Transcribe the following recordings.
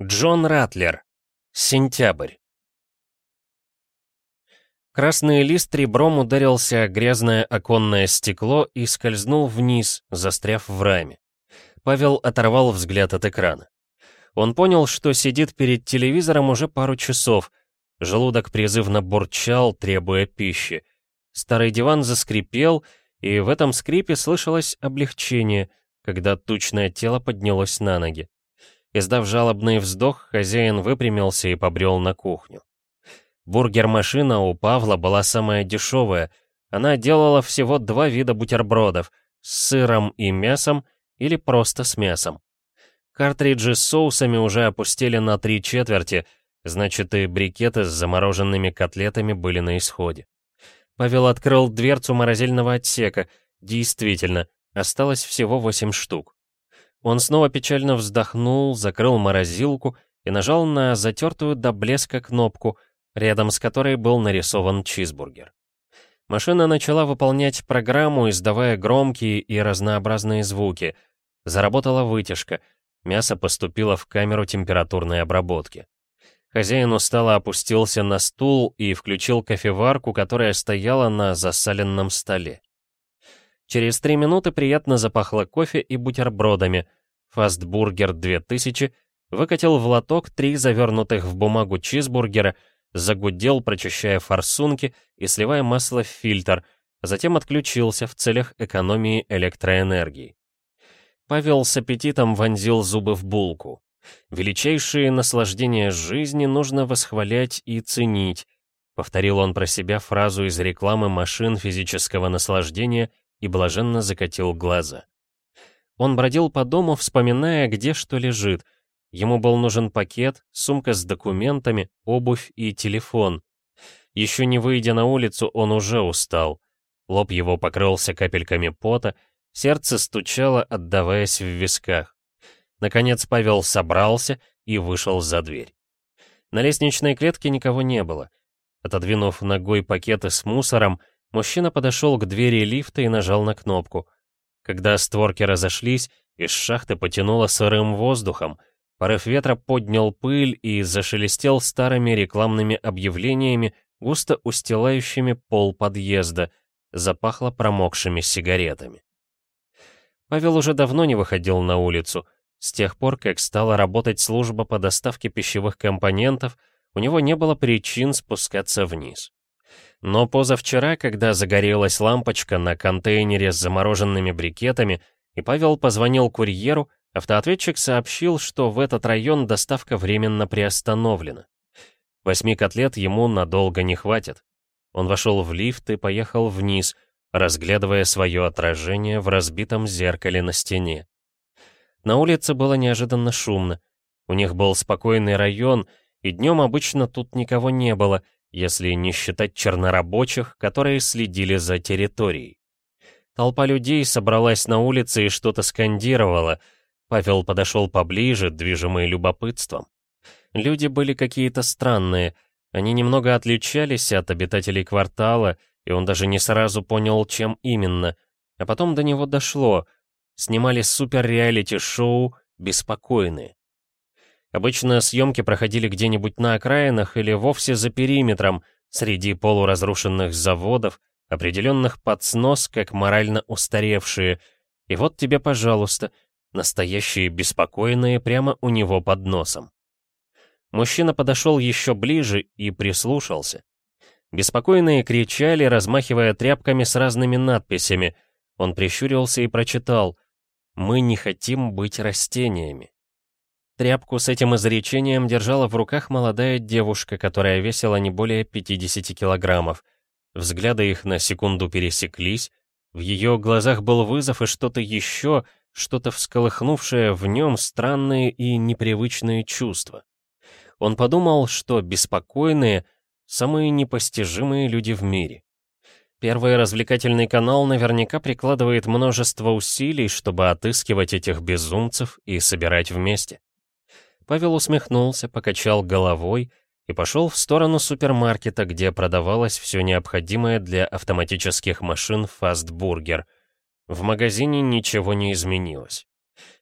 Джон Ратлер. Сентябрь. Красный лист ребром ударился о грязное оконное стекло и скользнул вниз, застряв в раме. Павел оторвал взгляд от экрана. Он понял, что сидит перед телевизором уже пару часов. Желудок призывно бурчал, требуя пищи. Старый диван заскрипел, и в этом скрипе слышалось облегчение, когда тучное тело поднялось на ноги. Издав жалобный вздох, хозяин выпрямился и побрел на кухню. Бургер-машина у Павла была самая дешевая. Она делала всего два вида бутербродов — с сыром и мясом или просто с мясом. Картриджи с соусами уже опустили на три четверти, значит и брикеты с замороженными котлетами были на исходе. Павел открыл дверцу морозильного отсека. Действительно, осталось всего восемь штук. Он снова печально вздохнул, закрыл морозилку и нажал на затертую до блеска кнопку, рядом с которой был нарисован чизбургер. Машина начала выполнять программу, издавая громкие и разнообразные звуки. Заработала вытяжка. Мясо поступило в камеру температурной обработки. Хозяин устало опустился на стул и включил кофеварку, которая стояла на засаленном столе. Через три минуты приятно запахло кофе и бутербродами. Фастбургер 2000 выкатил в лоток три завернутых в бумагу чизбургера, загудел, прочищая форсунки и сливая масло в фильтр, затем отключился в целях экономии электроэнергии. Павел с аппетитом вонзил зубы в булку. «Величайшие наслаждения жизни нужно восхвалять и ценить», повторил он про себя фразу из рекламы машин физического наслаждения и блаженно закатил глаза. Он бродил по дому, вспоминая, где что лежит. Ему был нужен пакет, сумка с документами, обувь и телефон. Еще не выйдя на улицу, он уже устал. Лоб его покрылся капельками пота, сердце стучало, отдаваясь в висках. Наконец Павел собрался и вышел за дверь. На лестничной клетке никого не было. Отодвинув ногой пакеты с мусором, Мужчина подошел к двери лифта и нажал на кнопку. Когда створки разошлись, из шахты потянуло сырым воздухом. Порыв ветра поднял пыль и зашелестел старыми рекламными объявлениями, густо устилающими пол подъезда. Запахло промокшими сигаретами. Павел уже давно не выходил на улицу. С тех пор, как стала работать служба по доставке пищевых компонентов, у него не было причин спускаться вниз. Но позавчера, когда загорелась лампочка на контейнере с замороженными брикетами, и Павел позвонил курьеру, автоответчик сообщил, что в этот район доставка временно приостановлена. Восьми котлет ему надолго не хватит. Он вошел в лифт и поехал вниз, разглядывая свое отражение в разбитом зеркале на стене. На улице было неожиданно шумно. У них был спокойный район, и днем обычно тут никого не было — если не считать чернорабочих, которые следили за территорией. Толпа людей собралась на улице и что-то скандировала. Павел подошел поближе, движимый любопытством. Люди были какие-то странные, они немного отличались от обитателей квартала, и он даже не сразу понял, чем именно. А потом до него дошло. Снимали супер-реалити-шоу «Беспокойные». Обычно съемки проходили где-нибудь на окраинах или вовсе за периметром, среди полуразрушенных заводов, определенных под снос как морально устаревшие. И вот тебе, пожалуйста, настоящие беспокойные прямо у него под носом. Мужчина подошел еще ближе и прислушался. Беспокойные кричали, размахивая тряпками с разными надписями. Он прищурился и прочитал «Мы не хотим быть растениями». Тряпку с этим изречением держала в руках молодая девушка, которая весила не более 50 килограммов. Взгляды их на секунду пересеклись. В ее глазах был вызов и что-то еще, что-то всколыхнувшее в нем странные и непривычные чувства. Он подумал, что беспокойные — самые непостижимые люди в мире. Первый развлекательный канал наверняка прикладывает множество усилий, чтобы отыскивать этих безумцев и собирать вместе. Павел усмехнулся, покачал головой и пошел в сторону супермаркета, где продавалось все необходимое для автоматических машин Fastburger. В магазине ничего не изменилось.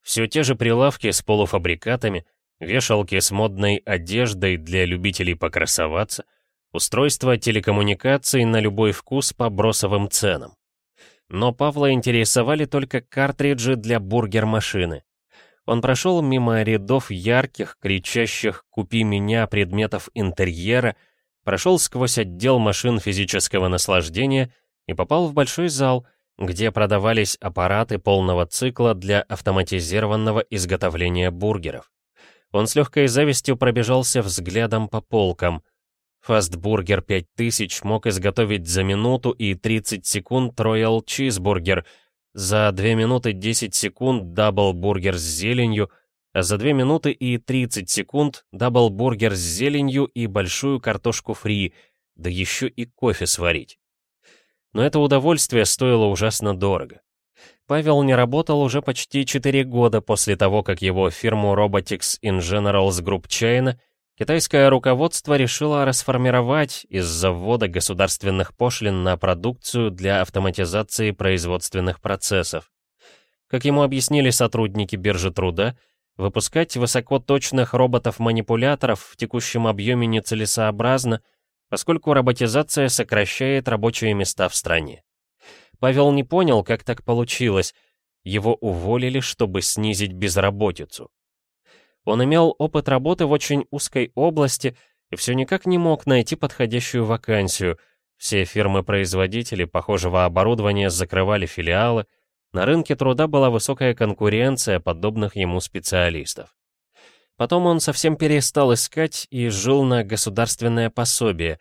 Все те же прилавки с полуфабрикатами, вешалки с модной одеждой для любителей покрасоваться, устройство телекоммуникаций на любой вкус по бросовым ценам. Но Павла интересовали только картриджи для бургер-машины. Он прошел мимо рядов ярких, кричащих «Купи меня» предметов интерьера, прошел сквозь отдел машин физического наслаждения и попал в большой зал, где продавались аппараты полного цикла для автоматизированного изготовления бургеров. Он с легкой завистью пробежался взглядом по полкам. Fastburger 5000 мог изготовить за минуту и 30 секунд Royal Cheeseburger — за 2 минуты 10 секунд дабл-бургер с зеленью, а за 2 минуты и 30 секунд дабл-бургер с зеленью и большую картошку фри, да еще и кофе сварить. Но это удовольствие стоило ужасно дорого. Павел не работал уже почти 4 года после того, как его фирму Robotics in Generals Group China Китайское руководство решило расформировать из-за ввода государственных пошлин на продукцию для автоматизации производственных процессов. Как ему объяснили сотрудники биржи труда, выпускать высокоточных роботов-манипуляторов в текущем объеме нецелесообразно, поскольку роботизация сокращает рабочие места в стране. Павел не понял, как так получилось. Его уволили, чтобы снизить безработицу. Он имел опыт работы в очень узкой области и все никак не мог найти подходящую вакансию. Все фирмы-производители похожего оборудования закрывали филиалы, на рынке труда была высокая конкуренция подобных ему специалистов. Потом он совсем перестал искать и жил на государственное пособие,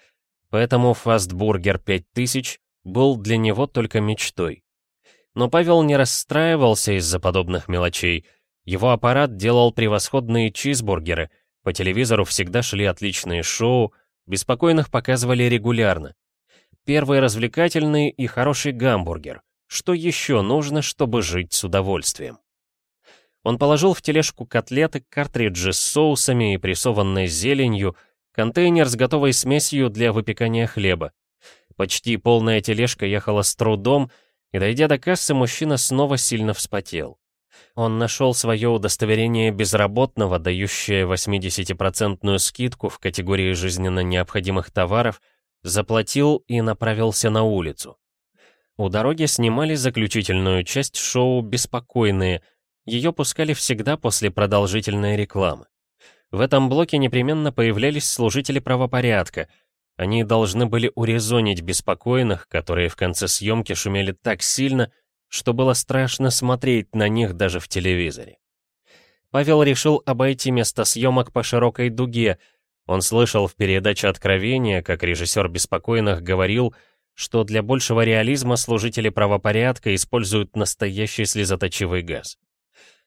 поэтому фастбургер 5000 был для него только мечтой. Но Павел не расстраивался из-за подобных мелочей — его аппарат делал превосходные чизбургеры, по телевизору всегда шли отличные шоу, беспокойных показывали регулярно. Первый развлекательный и хороший гамбургер. Что еще нужно, чтобы жить с удовольствием? Он положил в тележку котлеты, картриджи с соусами и прессованной зеленью, контейнер с готовой смесью для выпекания хлеба. Почти полная тележка ехала с трудом, и, дойдя до кассы, мужчина снова сильно вспотел. Он нашел свое удостоверение безработного, дающее 80% скидку в категории жизненно необходимых товаров, заплатил и направился на улицу. У дороги снимали заключительную часть шоу «Беспокойные», ее пускали всегда после продолжительной рекламы. В этом блоке непременно появлялись служители правопорядка. Они должны были урезонить беспокойных, которые в конце съемки шумели так сильно, что было страшно смотреть на них даже в телевизоре. Павел решил обойти место съемок по широкой дуге. Он слышал в передаче «Откровения», как режиссер «Беспокойных» говорил, что для большего реализма служители правопорядка используют настоящий слезоточивый газ.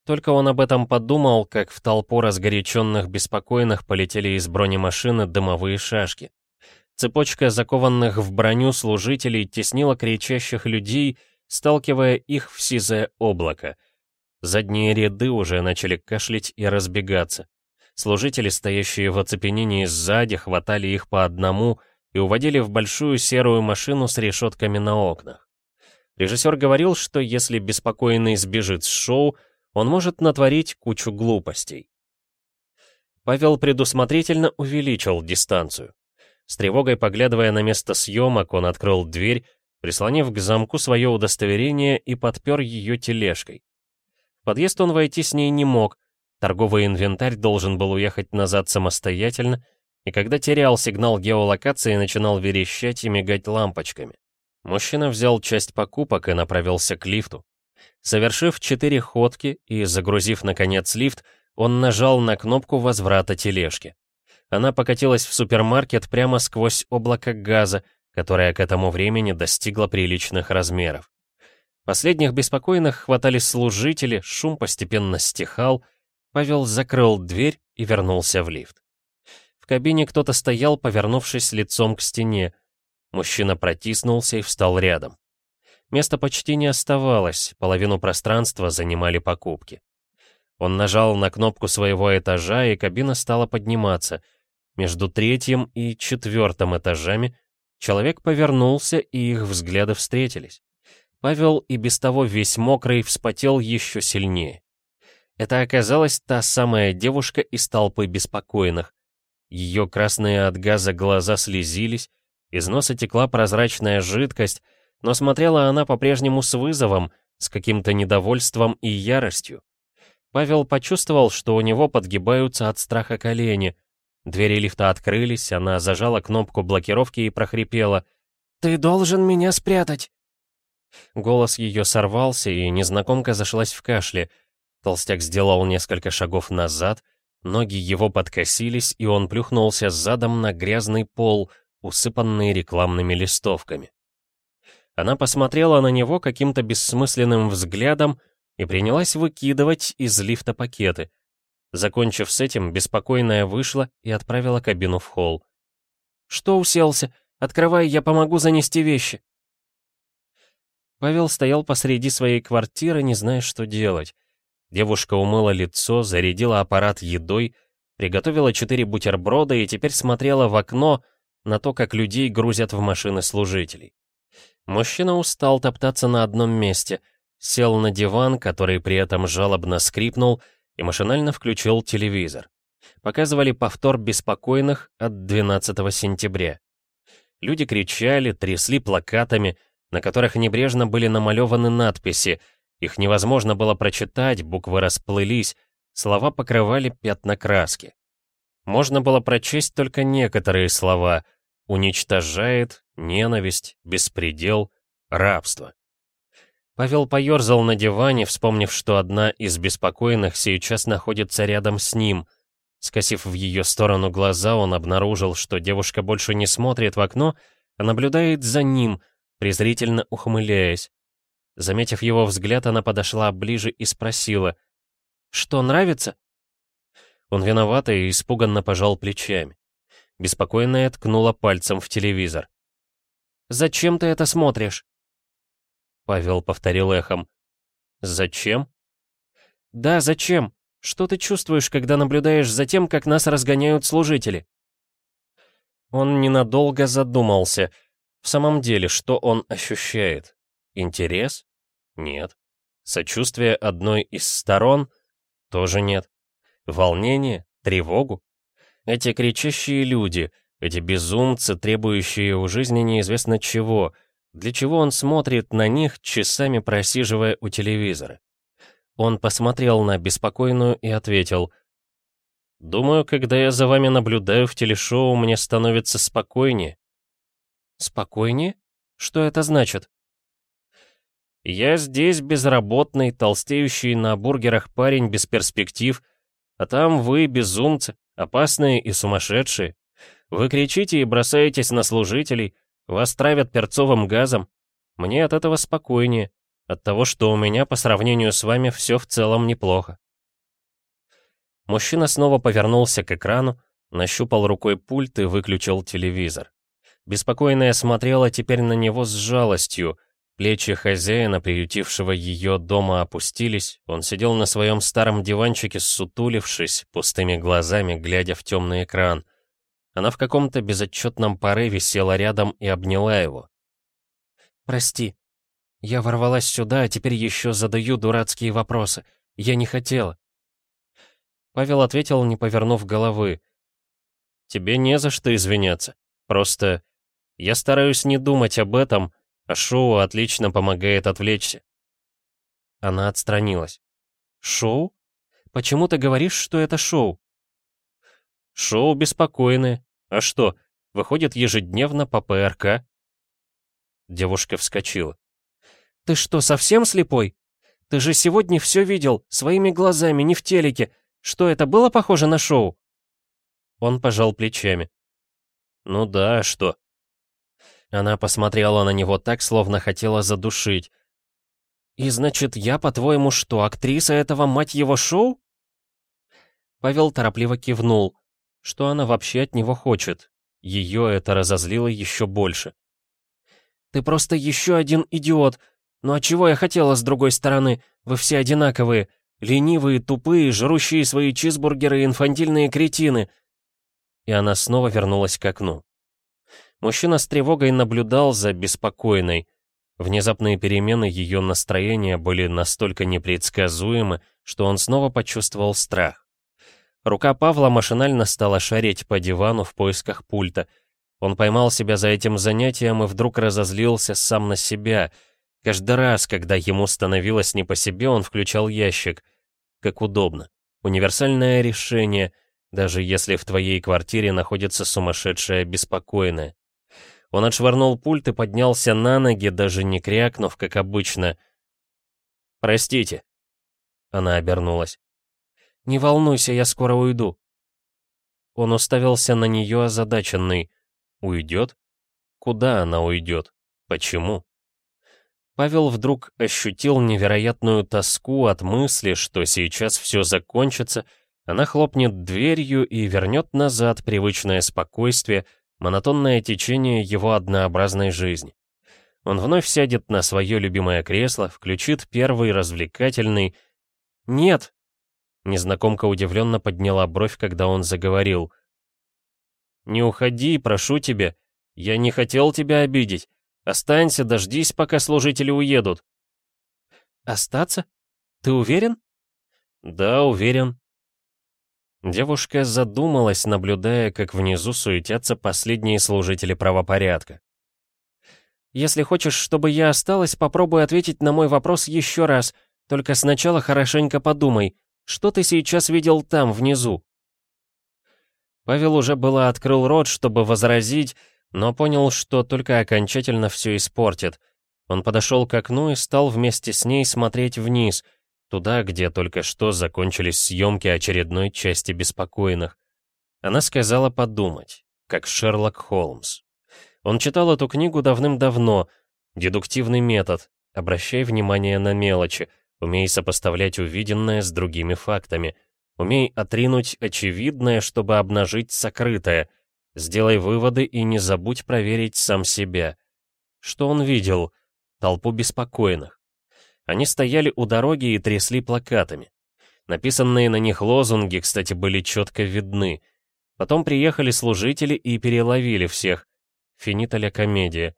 Только он об этом подумал, как в толпу разгоряченных беспокойных полетели из бронемашины дымовые шашки. Цепочка закованных в броню служителей теснила кричащих людей, сталкивая их в сизое облако. Задние ряды уже начали кашлять и разбегаться. Служители, стоящие в оцепенении сзади, хватали их по одному и уводили в большую серую машину с решетками на окнах. Режиссер говорил, что если беспокойный сбежит с шоу, он может натворить кучу глупостей. Павел предусмотрительно увеличил дистанцию. С тревогой поглядывая на место съемок, он открыл дверь прислонив к замку свое удостоверение и подпер ее тележкой. В подъезд он войти с ней не мог, торговый инвентарь должен был уехать назад самостоятельно, и когда терял сигнал геолокации, начинал верещать и мигать лампочками. Мужчина взял часть покупок и направился к лифту. Совершив четыре ходки и загрузив, наконец, лифт, он нажал на кнопку возврата тележки. Она покатилась в супермаркет прямо сквозь облако газа, которая к этому времени достигла приличных размеров. Последних беспокойных хватали служители, шум постепенно стихал, Павел закрыл дверь и вернулся в лифт. В кабине кто-то стоял, повернувшись лицом к стене. Мужчина протиснулся и встал рядом. Места почти не оставалось, половину пространства занимали покупки. Он нажал на кнопку своего этажа, и кабина стала подниматься. Между третьим и четвертым этажами Человек повернулся, и их взгляды встретились. Павел и без того весь мокрый вспотел еще сильнее. Это оказалась та самая девушка из толпы беспокойных. Ее красные от газа глаза слезились, из носа текла прозрачная жидкость, но смотрела она по-прежнему с вызовом, с каким-то недовольством и яростью. Павел почувствовал, что у него подгибаются от страха колени. Двери лифта открылись, она зажала кнопку блокировки и прохрипела. «Ты должен меня спрятать!» Голос ее сорвался, и незнакомка зашлась в кашле. Толстяк сделал несколько шагов назад, ноги его подкосились, и он плюхнулся задом на грязный пол, усыпанный рекламными листовками. Она посмотрела на него каким-то бессмысленным взглядом и принялась выкидывать из лифта пакеты. Закончив с этим, беспокойная вышла и отправила кабину в холл. «Что уселся? Открывай, я помогу занести вещи». Павел стоял посреди своей квартиры, не зная, что делать. Девушка умыла лицо, зарядила аппарат едой, приготовила четыре бутерброда и теперь смотрела в окно на то, как людей грузят в машины служителей. Мужчина устал топтаться на одном месте, сел на диван, который при этом жалобно скрипнул, и машинально включил телевизор. Показывали повтор беспокойных от 12 сентября. Люди кричали, трясли плакатами, на которых небрежно были намалеваны надписи. Их невозможно было прочитать, буквы расплылись, слова покрывали пятна краски. Можно было прочесть только некоторые слова «уничтожает», «ненависть», «беспредел», «рабство». Павел поерзал на диване, вспомнив, что одна из беспокойных сейчас находится рядом с ним. Скосив в ее сторону глаза, он обнаружил, что девушка больше не смотрит в окно, а наблюдает за ним, презрительно ухмыляясь. Заметив его взгляд, она подошла ближе и спросила, «Что, нравится?» Он виновато и испуганно пожал плечами. Беспокойная ткнула пальцем в телевизор. «Зачем ты это смотришь?» Павел повторил эхом. «Зачем?» «Да, зачем? Что ты чувствуешь, когда наблюдаешь за тем, как нас разгоняют служители?» Он ненадолго задумался — в самом деле, что он ощущает? Интерес? Нет. Сочувствие одной из сторон? Тоже нет. Волнение? Тревогу? Эти кричащие люди, эти безумцы, требующие у жизни неизвестно чего, для чего он смотрит на них, часами просиживая у телевизора? Он посмотрел на беспокойную и ответил, «Думаю, когда я за вами наблюдаю в телешоу, мне становится спокойнее. Спокойнее? Что это значит? Я здесь безработный, толстеющий на бургерах парень без перспектив, а там вы безумцы, опасные и сумасшедшие. Вы кричите и бросаетесь на служителей, вас травят перцовым газом. Мне от этого спокойнее, от того, что у меня по сравнению с вами все в целом неплохо. Мужчина снова повернулся к экрану, нащупал рукой пульт и выключил телевизор. Беспокойная смотрела теперь на него с жалостью. Плечи хозяина, приютившего ее дома, опустились. Он сидел на своем старом диванчике, сутулившись, пустыми глазами, глядя в темный экран. Она в каком-то безотчетном порыве села рядом и обняла его. «Прости. Я ворвалась сюда, а теперь еще задаю дурацкие вопросы. Я не хотела». Павел ответил, не повернув головы. «Тебе не за что извиняться. Просто я стараюсь не думать об этом, а шоу отлично помогает отвлечься. Она отстранилась. Шоу? Почему ты говоришь, что это шоу? Шоу беспокойное. А что, выходит ежедневно по ПРК? Девушка вскочила. Ты что, совсем слепой? Ты же сегодня все видел, своими глазами, не в телеке. Что, это было похоже на шоу? Он пожал плечами. Ну да, а что? Она посмотрела на него так, словно хотела задушить. «И значит, я, по-твоему, что, актриса этого, мать его, шоу?» Павел торопливо кивнул. Что она вообще от него хочет? Ее это разозлило еще больше. «Ты просто еще один идиот. Ну а чего я хотела с другой стороны? Вы все одинаковые. Ленивые, тупые, жрущие свои чизбургеры и инфантильные кретины». И она снова вернулась к окну. Мужчина с тревогой наблюдал за беспокойной. Внезапные перемены ее настроения были настолько непредсказуемы, что он снова почувствовал страх. Рука Павла машинально стала шарить по дивану в поисках пульта. Он поймал себя за этим занятием и вдруг разозлился сам на себя. Каждый раз, когда ему становилось не по себе, он включал ящик. Как удобно. Универсальное решение, даже если в твоей квартире находится сумасшедшая беспокойная. Он отшвырнул пульт и поднялся на ноги, даже не крякнув, как обычно. «Простите». Она обернулась. «Не волнуйся, я скоро уйду». Он уставился на нее озадаченный. «Уйдет? Куда она уйдет? Почему?» Павел вдруг ощутил невероятную тоску от мысли, что сейчас все закончится, она хлопнет дверью и вернет назад привычное спокойствие, монотонное течение его однообразной жизни. Он вновь сядет на свое любимое кресло, включит первый развлекательный... «Нет!» Незнакомка удивленно подняла бровь, когда он заговорил. «Не уходи, прошу тебя. Я не хотел тебя обидеть. Останься, дождись, пока служители уедут». «Остаться? Ты уверен?» «Да, уверен. Девушка задумалась, наблюдая, как внизу суетятся последние служители правопорядка. «Если хочешь, чтобы я осталась, попробуй ответить на мой вопрос еще раз. Только сначала хорошенько подумай, что ты сейчас видел там, внизу?» Павел уже было открыл рот, чтобы возразить, но понял, что только окончательно все испортит. Он подошел к окну и стал вместе с ней смотреть вниз — Туда, где только что закончились съемки очередной части «Беспокойных». Она сказала подумать, как Шерлок Холмс. Он читал эту книгу давным-давно. Дедуктивный метод. Обращай внимание на мелочи. Умей сопоставлять увиденное с другими фактами. Умей отринуть очевидное, чтобы обнажить сокрытое. Сделай выводы и не забудь проверить сам себя. Что он видел? Толпу беспокойных. Они стояли у дороги и трясли плакатами. Написанные на них лозунги, кстати, были четко видны. Потом приехали служители и переловили всех. Финита ля комедия.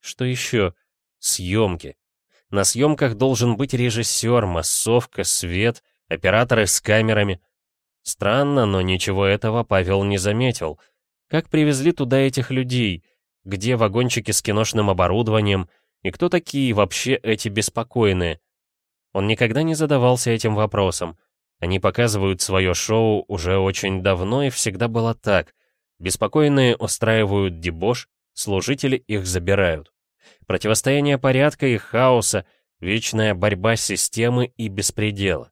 Что еще? Съемки. На съемках должен быть режиссер, массовка, свет, операторы с камерами. Странно, но ничего этого Павел не заметил. Как привезли туда этих людей? Где вагончики с киношным оборудованием? И кто такие вообще эти беспокойные? Он никогда не задавался этим вопросом. Они показывают свое шоу уже очень давно, и всегда было так. Беспокойные устраивают дебош, служители их забирают. Противостояние порядка и хаоса, вечная борьба системы и беспредела.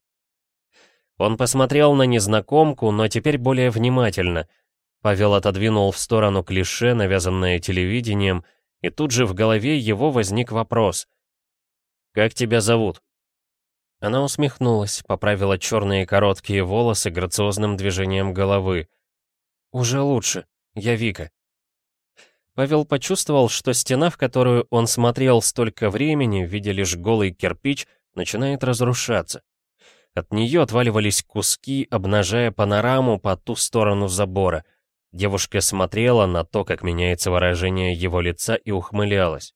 Он посмотрел на незнакомку, но теперь более внимательно. Павел отодвинул в сторону клише, навязанное телевидением, и тут же в голове его возник вопрос. «Как тебя зовут?» Она усмехнулась, поправила черные короткие волосы грациозным движением головы. «Уже лучше. Я Вика». Павел почувствовал, что стена, в которую он смотрел столько времени, видя лишь голый кирпич, начинает разрушаться. От нее отваливались куски, обнажая панораму по ту сторону забора. Девушка смотрела на то, как меняется выражение его лица и ухмылялась.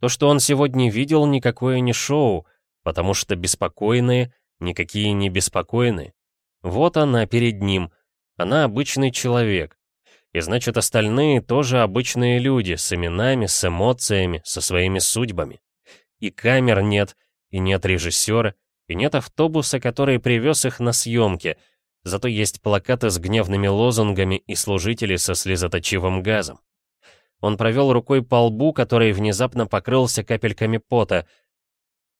То, что он сегодня видел, никакое не шоу, потому что беспокойные никакие не беспокойные. Вот она перед ним, она обычный человек. И значит, остальные тоже обычные люди, с именами, с эмоциями, со своими судьбами. И камер нет, и нет режиссера, и нет автобуса, который привез их на съемки — Зато есть плакаты с гневными лозунгами и служители со слезоточивым газом. Он провел рукой по лбу, который внезапно покрылся капельками пота.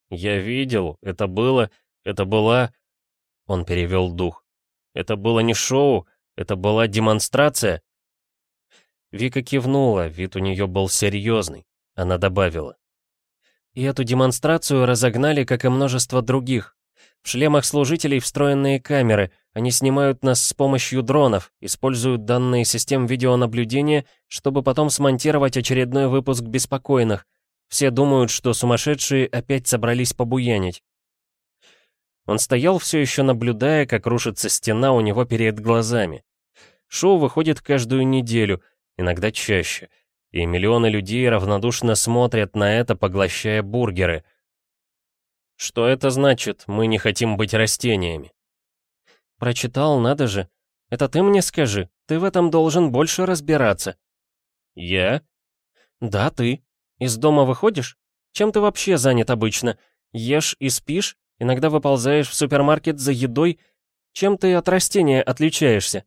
«Я видел, это было, это была...» Он перевел дух. «Это было не шоу, это была демонстрация?» Вика кивнула, вид у нее был серьезный. Она добавила. «И эту демонстрацию разогнали, как и множество других. В шлемах служителей встроенные камеры. Они снимают нас с помощью дронов, используют данные систем видеонаблюдения, чтобы потом смонтировать очередной выпуск беспокойных. Все думают, что сумасшедшие опять собрались побуянить. Он стоял все еще наблюдая, как рушится стена у него перед глазами. Шоу выходит каждую неделю, иногда чаще, и миллионы людей равнодушно смотрят на это, поглощая бургеры. Что это значит, мы не хотим быть растениями? Прочитал, надо же. Это ты мне скажи, ты в этом должен больше разбираться. Я? Да, ты. Из дома выходишь? Чем ты вообще занят обычно? Ешь и спишь? Иногда выползаешь в супермаркет за едой? Чем ты от растения отличаешься?»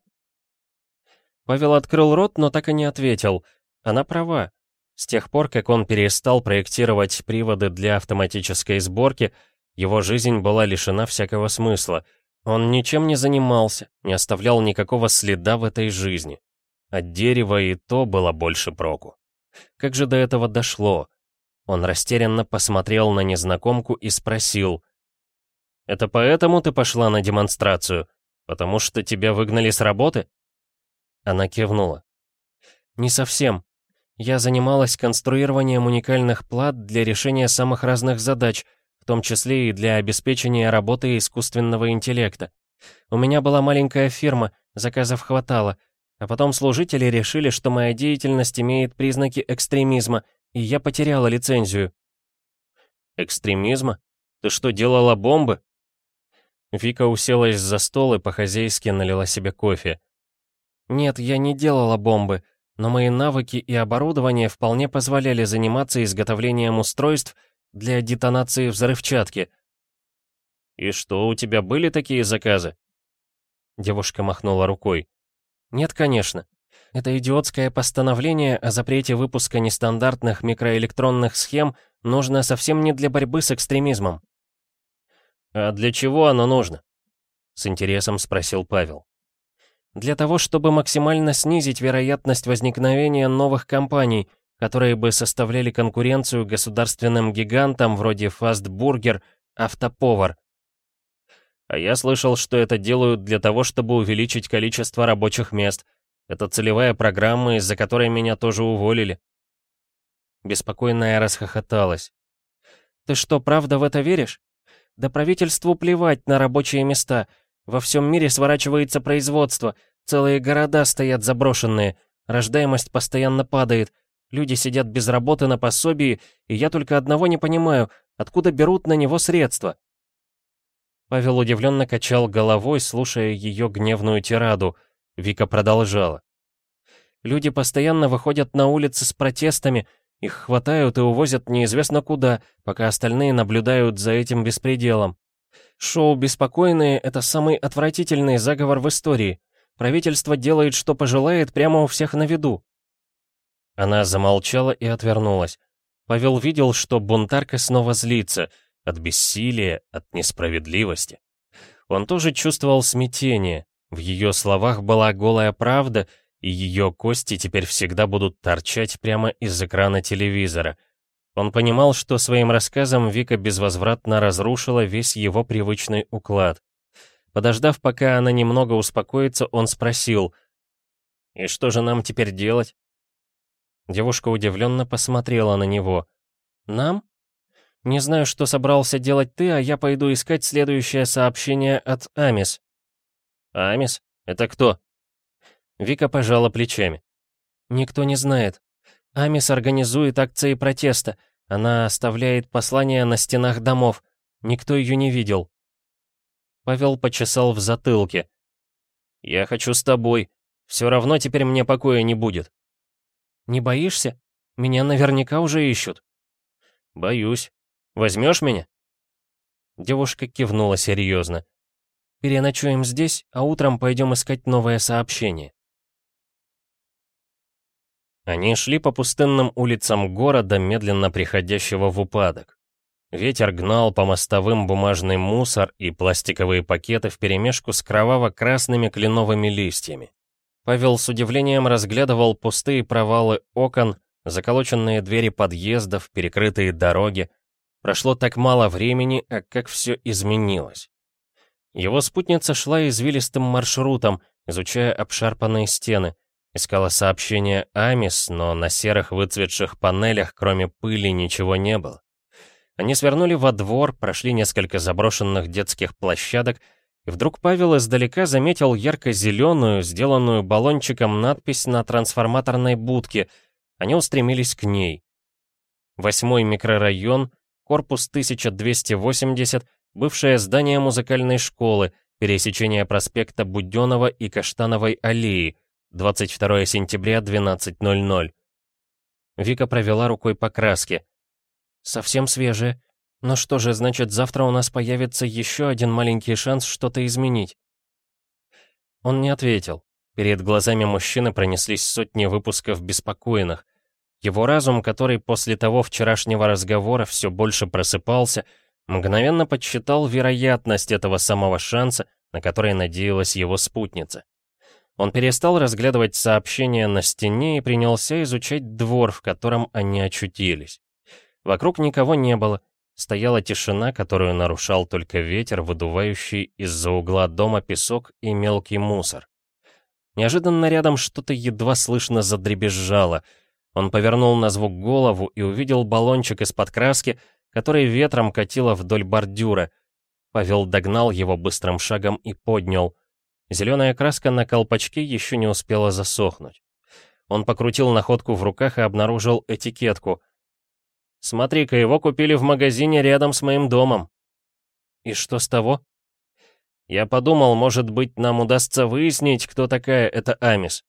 Павел открыл рот, но так и не ответил. Она права. С тех пор, как он перестал проектировать приводы для автоматической сборки, его жизнь была лишена всякого смысла. Он ничем не занимался, не оставлял никакого следа в этой жизни. От дерева и то было больше проку. Как же до этого дошло? Он растерянно посмотрел на незнакомку и спросил. «Это поэтому ты пошла на демонстрацию? Потому что тебя выгнали с работы?» Она кивнула. «Не совсем. Я занималась конструированием уникальных плат для решения самых разных задач, в том числе и для обеспечения работы искусственного интеллекта. У меня была маленькая фирма, заказов хватало, а потом служители решили, что моя деятельность имеет признаки экстремизма, и я потеряла лицензию. Экстремизма? Ты что, делала бомбы? Вика уселась за стол и по-хозяйски налила себе кофе. Нет, я не делала бомбы, но мои навыки и оборудование вполне позволяли заниматься изготовлением устройств для детонации взрывчатки. «И что, у тебя были такие заказы?» Девушка махнула рукой. «Нет, конечно. Это идиотское постановление о запрете выпуска нестандартных микроэлектронных схем нужно совсем не для борьбы с экстремизмом. «А для чего оно нужно?» — с интересом спросил Павел. «Для того, чтобы максимально снизить вероятность возникновения новых компаний, которые бы составляли конкуренцию государственным гигантам вроде Fastburger, Автоповар. А я слышал, что это делают для того, чтобы увеличить количество рабочих мест. Это целевая программа, из-за которой меня тоже уволили. Беспокойная расхохоталась. «Ты что, правда в это веришь? Да правительству плевать на рабочие места. Во всем мире сворачивается производство. Целые города стоят заброшенные. Рождаемость постоянно падает. Люди сидят без работы на пособии, и я только одного не понимаю, откуда берут на него средства. Павел удивленно качал головой, слушая ее гневную тираду. Вика продолжала. Люди постоянно выходят на улицы с протестами, их хватают и увозят неизвестно куда, пока остальные наблюдают за этим беспределом. Шоу «Беспокойные» — это самый отвратительный заговор в истории. Правительство делает, что пожелает, прямо у всех на виду. Она замолчала и отвернулась. Павел видел, что бунтарка снова злится. От бессилия, от несправедливости. Он тоже чувствовал смятение. В ее словах была голая правда — и ее кости теперь всегда будут торчать прямо из экрана телевизора. Он понимал, что своим рассказом Вика безвозвратно разрушила весь его привычный уклад. Подождав, пока она немного успокоится, он спросил, «И что же нам теперь делать?» Девушка удивленно посмотрела на него. «Нам? Не знаю, что собрался делать ты, а я пойду искать следующее сообщение от Амис». «Амис? Это кто?» Вика пожала плечами. «Никто не знает. Амис организует акции протеста. Она оставляет послания на стенах домов. Никто ее не видел». Павел почесал в затылке. «Я хочу с тобой. Все равно теперь мне покоя не будет». «Не боишься? Меня наверняка уже ищут». «Боюсь. Возьмешь меня?» Девушка кивнула серьезно. «Переночуем здесь, а утром пойдем искать новое сообщение». Они шли по пустынным улицам города, медленно приходящего в упадок. Ветер гнал по мостовым бумажный мусор и пластиковые пакеты вперемешку с кроваво-красными кленовыми листьями. Павел с удивлением разглядывал пустые провалы окон, заколоченные двери подъездов, перекрытые дороги. Прошло так мало времени, а как все изменилось. Его спутница шла извилистым маршрутом, изучая обшарпанные стены — Искала сообщение Амис, но на серых выцветших панелях, кроме пыли, ничего не было. Они свернули во двор, прошли несколько заброшенных детских площадок, и вдруг Павел издалека заметил ярко-зеленую, сделанную баллончиком надпись на трансформаторной будке. Они устремились к ней. Восьмой микрорайон, корпус 1280, бывшее здание музыкальной школы, пересечение проспекта Будённого и Каштановой аллеи, 22 сентября, 12.00. Вика провела рукой по краске. «Совсем свежее. Но что же, значит, завтра у нас появится еще один маленький шанс что-то изменить?» Он не ответил. Перед глазами мужчины пронеслись сотни выпусков беспокойных. Его разум, который после того вчерашнего разговора все больше просыпался, мгновенно подсчитал вероятность этого самого шанса, на который надеялась его спутница. Он перестал разглядывать сообщения на стене и принялся изучать двор, в котором они очутились. Вокруг никого не было. Стояла тишина, которую нарушал только ветер, выдувающий из-за угла дома песок и мелкий мусор. Неожиданно рядом что-то едва слышно задребезжало. Он повернул на звук голову и увидел баллончик из-под краски, который ветром катило вдоль бордюра. Павел догнал его быстрым шагом и поднял — Зеленая краска на колпачке еще не успела засохнуть. Он покрутил находку в руках и обнаружил этикетку. «Смотри-ка, его купили в магазине рядом с моим домом». «И что с того?» «Я подумал, может быть, нам удастся выяснить, кто такая эта Амис».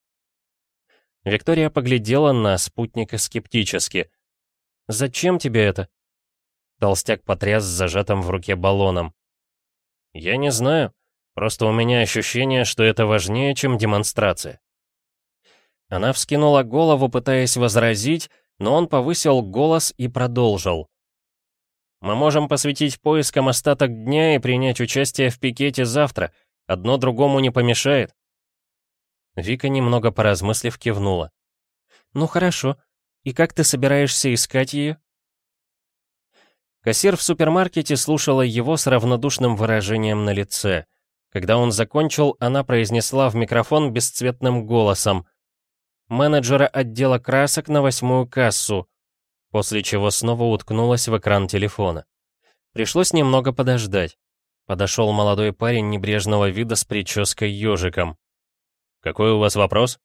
Виктория поглядела на спутника скептически. «Зачем тебе это?» Толстяк потряс зажатым в руке баллоном. «Я не знаю. Просто у меня ощущение, что это важнее, чем демонстрация. Она вскинула голову, пытаясь возразить, но он повысил голос и продолжил. «Мы можем посвятить поискам остаток дня и принять участие в пикете завтра. Одно другому не помешает». Вика, немного поразмыслив, кивнула. «Ну хорошо. И как ты собираешься искать ее?» Кассир в супермаркете слушала его с равнодушным выражением на лице — когда он закончил, она произнесла в микрофон бесцветным голосом «Менеджера отдела красок на восьмую кассу», после чего снова уткнулась в экран телефона. Пришлось немного подождать. Подошел молодой парень небрежного вида с прической ежиком. «Какой у вас вопрос?»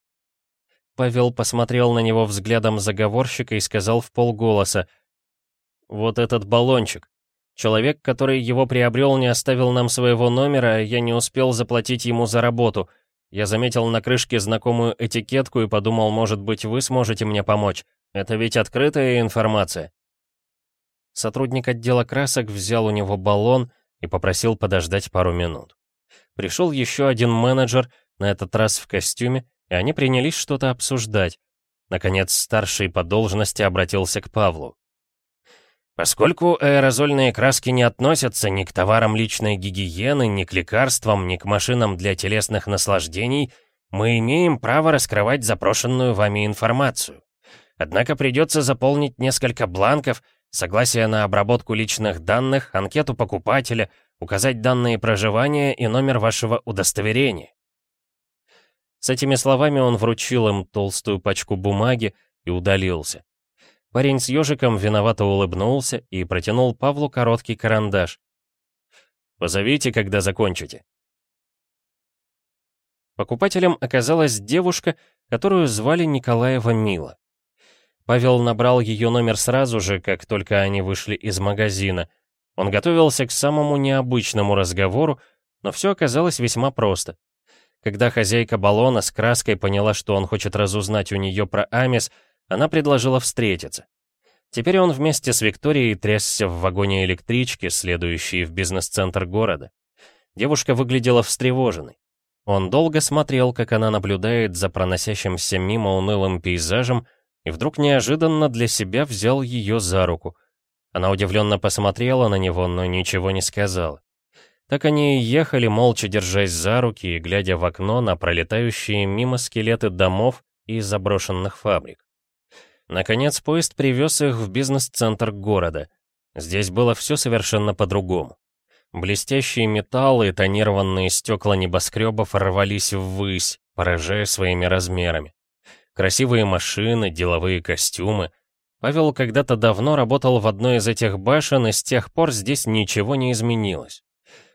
Павел посмотрел на него взглядом заговорщика и сказал в полголоса. «Вот этот баллончик. Человек, который его приобрел, не оставил нам своего номера, я не успел заплатить ему за работу. Я заметил на крышке знакомую этикетку и подумал, может быть, вы сможете мне помочь. Это ведь открытая информация. Сотрудник отдела красок взял у него баллон и попросил подождать пару минут. Пришел еще один менеджер, на этот раз в костюме, и они принялись что-то обсуждать. Наконец, старший по должности обратился к Павлу. Поскольку аэрозольные краски не относятся ни к товарам личной гигиены, ни к лекарствам, ни к машинам для телесных наслаждений, мы имеем право раскрывать запрошенную вами информацию. Однако придется заполнить несколько бланков, согласие на обработку личных данных, анкету покупателя, указать данные проживания и номер вашего удостоверения. С этими словами он вручил им толстую пачку бумаги и удалился. Парень с ежиком виновато улыбнулся и протянул Павлу короткий карандаш. «Позовите, когда закончите». Покупателем оказалась девушка, которую звали Николаева Мила. Павел набрал ее номер сразу же, как только они вышли из магазина. Он готовился к самому необычному разговору, но все оказалось весьма просто. Когда хозяйка баллона с краской поняла, что он хочет разузнать у нее про Амис, она предложила встретиться. Теперь он вместе с Викторией трясся в вагоне электрички, следующей в бизнес-центр города. Девушка выглядела встревоженной. Он долго смотрел, как она наблюдает за проносящимся мимо унылым пейзажем, и вдруг неожиданно для себя взял ее за руку. Она удивленно посмотрела на него, но ничего не сказала. Так они и ехали, молча держась за руки и глядя в окно на пролетающие мимо скелеты домов и заброшенных фабрик. Наконец поезд привез их в бизнес-центр города. Здесь было все совершенно по-другому. Блестящие металлы и тонированные стекла небоскребов рвались ввысь, поражая своими размерами. Красивые машины, деловые костюмы. Павел когда-то давно работал в одной из этих башен, и с тех пор здесь ничего не изменилось.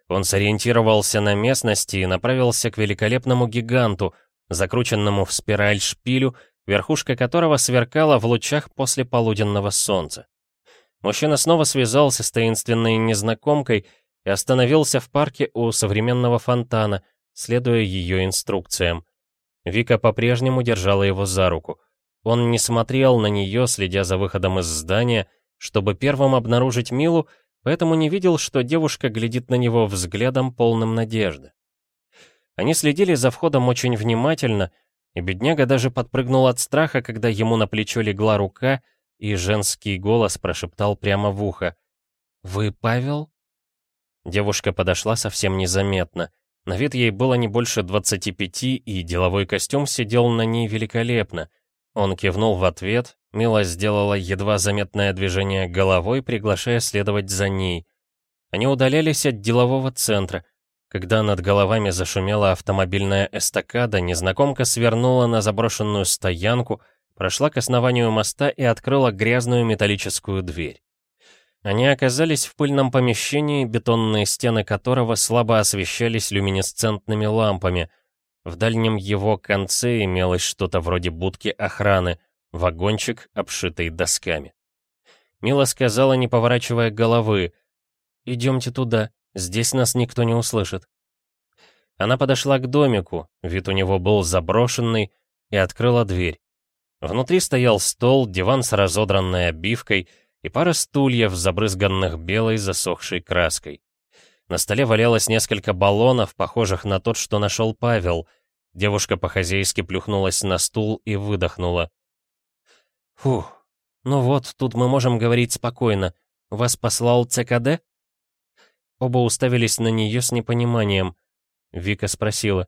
Он сориентировался на местности и направился к великолепному гиганту, закрученному в спираль шпилю верхушка которого сверкала в лучах после полуденного солнца. Мужчина снова связался с таинственной незнакомкой и остановился в парке у современного фонтана, следуя ее инструкциям. Вика по-прежнему держала его за руку. Он не смотрел на нее, следя за выходом из здания, чтобы первым обнаружить Милу, поэтому не видел, что девушка глядит на него взглядом полным надежды. Они следили за входом очень внимательно, и бедняга даже подпрыгнул от страха, когда ему на плечо легла рука, и женский голос прошептал прямо в ухо. «Вы Павел?» Девушка подошла совсем незаметно. На вид ей было не больше 25, и деловой костюм сидел на ней великолепно. Он кивнул в ответ, Мила сделала едва заметное движение головой, приглашая следовать за ней. Они удалялись от делового центра. Когда над головами зашумела автомобильная эстакада, незнакомка свернула на заброшенную стоянку, прошла к основанию моста и открыла грязную металлическую дверь. Они оказались в пыльном помещении, бетонные стены которого слабо освещались люминесцентными лампами. В дальнем его конце имелось что-то вроде будки охраны, вагончик, обшитый досками. Мила сказала, не поворачивая головы, «Идемте туда, здесь нас никто не услышит». Она подошла к домику, вид у него был заброшенный, и открыла дверь. Внутри стоял стол, диван с разодранной обивкой — и пара стульев, забрызганных белой засохшей краской. На столе валялось несколько баллонов, похожих на тот, что нашел Павел. Девушка по-хозяйски плюхнулась на стул и выдохнула. «Фух, ну вот, тут мы можем говорить спокойно. Вас послал ЦКД?» Оба уставились на нее с непониманием. Вика спросила.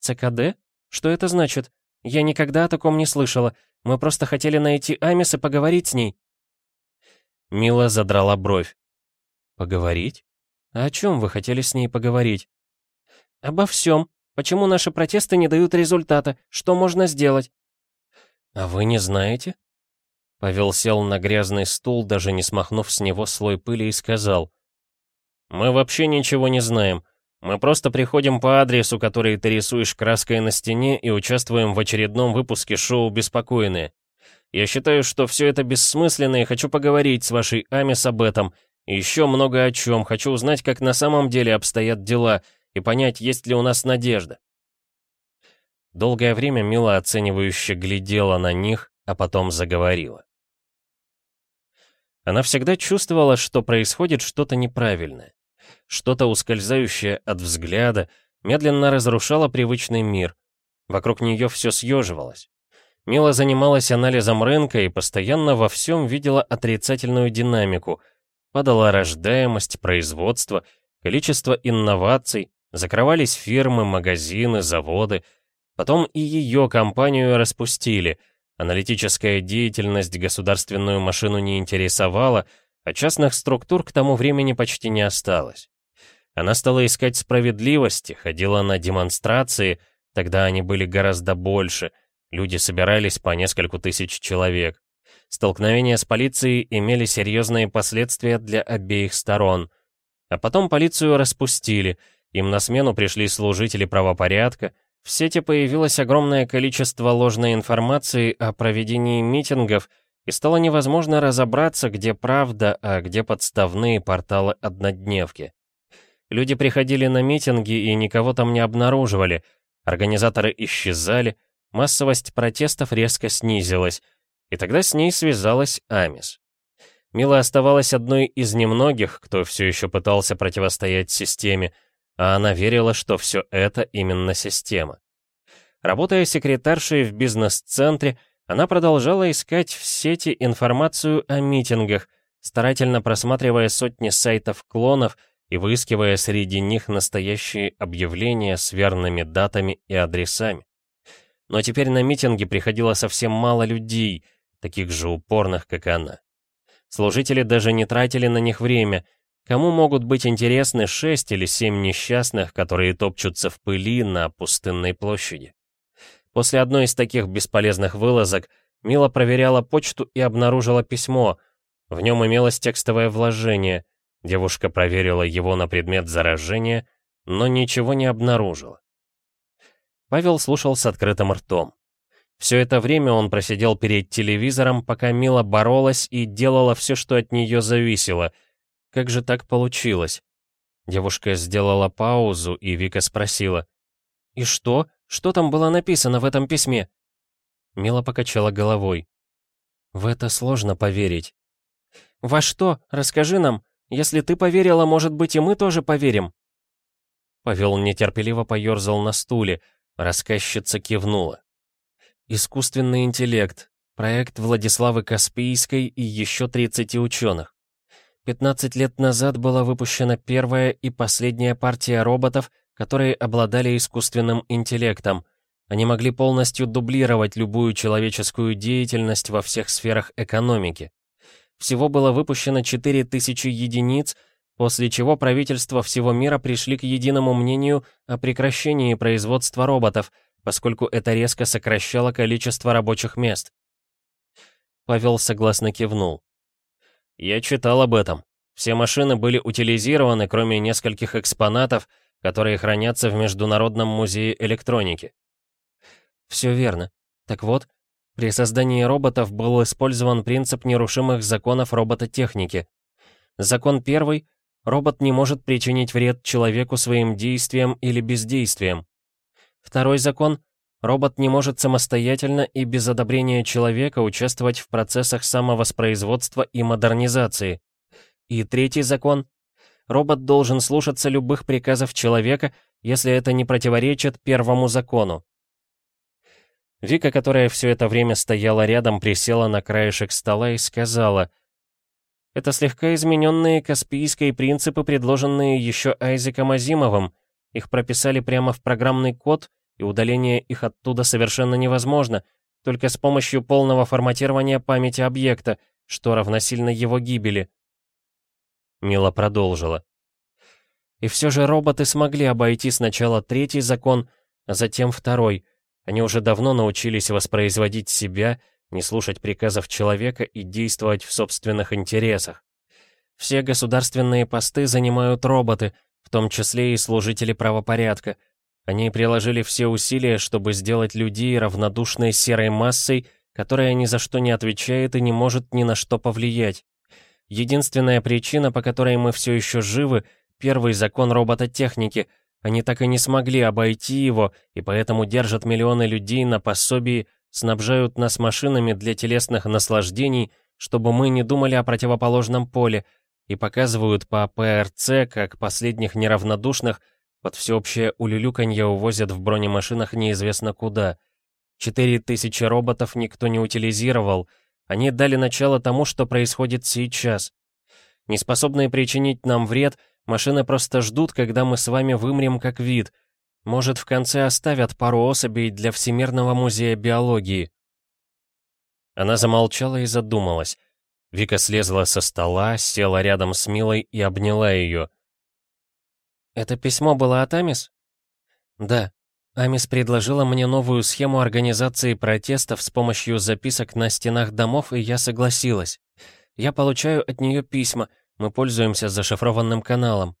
«ЦКД? Что это значит? Я никогда о таком не слышала. Мы просто хотели найти Амис и поговорить с ней». Мила задрала бровь. «Поговорить? А о чем вы хотели с ней поговорить?» «Обо всем. Почему наши протесты не дают результата? Что можно сделать?» «А вы не знаете?» Павел сел на грязный стул, даже не смахнув с него слой пыли, и сказал. «Мы вообще ничего не знаем. Мы просто приходим по адресу, который ты рисуешь краской на стене, и участвуем в очередном выпуске шоу «Беспокойные». Я считаю, что все это бессмысленно и хочу поговорить с вашей Амис об этом. И еще много о чем. Хочу узнать, как на самом деле обстоят дела, и понять, есть ли у нас надежда. Долгое время Мила оценивающе глядела на них, а потом заговорила. Она всегда чувствовала, что происходит что-то неправильное. Что-то ускользающее от взгляда, медленно разрушало привычный мир. Вокруг нее все съеживалось. Мила занималась анализом рынка и постоянно во всем видела отрицательную динамику. Падала рождаемость, производство, количество инноваций, закрывались фирмы, магазины, заводы. Потом и ее компанию распустили. Аналитическая деятельность государственную машину не интересовала, а частных структур к тому времени почти не осталось. Она стала искать справедливости, ходила на демонстрации, тогда они были гораздо больше — Люди собирались по нескольку тысяч человек. Столкновения с полицией имели серьезные последствия для обеих сторон. А потом полицию распустили, им на смену пришли служители правопорядка, в сети появилось огромное количество ложной информации о проведении митингов, и стало невозможно разобраться, где правда, а где подставные порталы-однодневки. Люди приходили на митинги и никого там не обнаруживали, организаторы исчезали, Массовость протестов резко снизилась, и тогда с ней связалась Амис. Мила оставалась одной из немногих, кто все еще пытался противостоять системе, а она верила, что все это именно система. Работая секретаршей в бизнес-центре, она продолжала искать в сети информацию о митингах, старательно просматривая сотни сайтов клонов и выискивая среди них настоящие объявления с верными датами и адресами. Но теперь на митинги приходило совсем мало людей, таких же упорных, как она. Служители даже не тратили на них время. Кому могут быть интересны шесть или семь несчастных, которые топчутся в пыли на пустынной площади? После одной из таких бесполезных вылазок Мила проверяла почту и обнаружила письмо. В нем имелось текстовое вложение. Девушка проверила его на предмет заражения, но ничего не обнаружила. Павел слушал с открытым ртом. Все это время он просидел перед телевизором, пока Мила боролась и делала все, что от нее зависело. Как же так получилось? Девушка сделала паузу, и Вика спросила. «И что? Что там было написано в этом письме?» Мила покачала головой. «В это сложно поверить». «Во что? Расскажи нам. Если ты поверила, может быть, и мы тоже поверим». Павел нетерпеливо поерзал на стуле. Рассказчица кивнула. Искусственный интеллект. Проект Владиславы Каспийской и еще 30 ученых. 15 лет назад была выпущена первая и последняя партия роботов, которые обладали искусственным интеллектом. Они могли полностью дублировать любую человеческую деятельность во всех сферах экономики. Всего было выпущено 4000 единиц, после чего правительства всего мира пришли к единому мнению о прекращении производства роботов – поскольку это резко сокращало количество рабочих мест. Павел согласно кивнул. «Я читал об этом. Все машины были утилизированы, кроме нескольких экспонатов, которые хранятся в Международном музее электроники». «Все верно. Так вот, при создании роботов был использован принцип нерушимых законов робототехники. Закон первый — робот не может причинить вред человеку своим действием или бездействием. Второй закон — робот не может самостоятельно и без одобрения человека участвовать в процессах самовоспроизводства и модернизации. И третий закон — робот должен слушаться любых приказов человека, если это не противоречит первому закону. Вика, которая все это время стояла рядом, присела на краешек стола и сказала, «Это слегка измененные Каспийской принципы, предложенные еще Айзеком Азимовым. Их прописали прямо в программный код, и удаление их оттуда совершенно невозможно, только с помощью полного форматирования памяти объекта, что равносильно его гибели. Мила продолжила. И все же роботы смогли обойти сначала третий закон, а затем второй. Они уже давно научились воспроизводить себя, не слушать приказов человека и действовать в собственных интересах. Все государственные посты занимают роботы, в том числе и служители правопорядка — они приложили все усилия, чтобы сделать людей равнодушной серой массой, которая ни за что не отвечает и не может ни на что повлиять. Единственная причина, по которой мы все еще живы, первый закон робототехники. Они так и не смогли обойти его, и поэтому держат миллионы людей на пособии, снабжают нас машинами для телесных наслаждений, чтобы мы не думали о противоположном поле, и показывают по ПРЦ, как последних неравнодушных, под всеобщее улюлюканье увозят в бронемашинах неизвестно куда. Четыре тысячи роботов никто не утилизировал. Они дали начало тому, что происходит сейчас. Неспособные причинить нам вред, машины просто ждут, когда мы с вами вымрем как вид. Может, в конце оставят пару особей для Всемирного музея биологии. Она замолчала и задумалась. Вика слезла со стола, села рядом с Милой и обняла ее. «Это письмо было от Амис?» «Да. Амис предложила мне новую схему организации протестов с помощью записок на стенах домов, и я согласилась. Я получаю от нее письма, мы пользуемся зашифрованным каналом.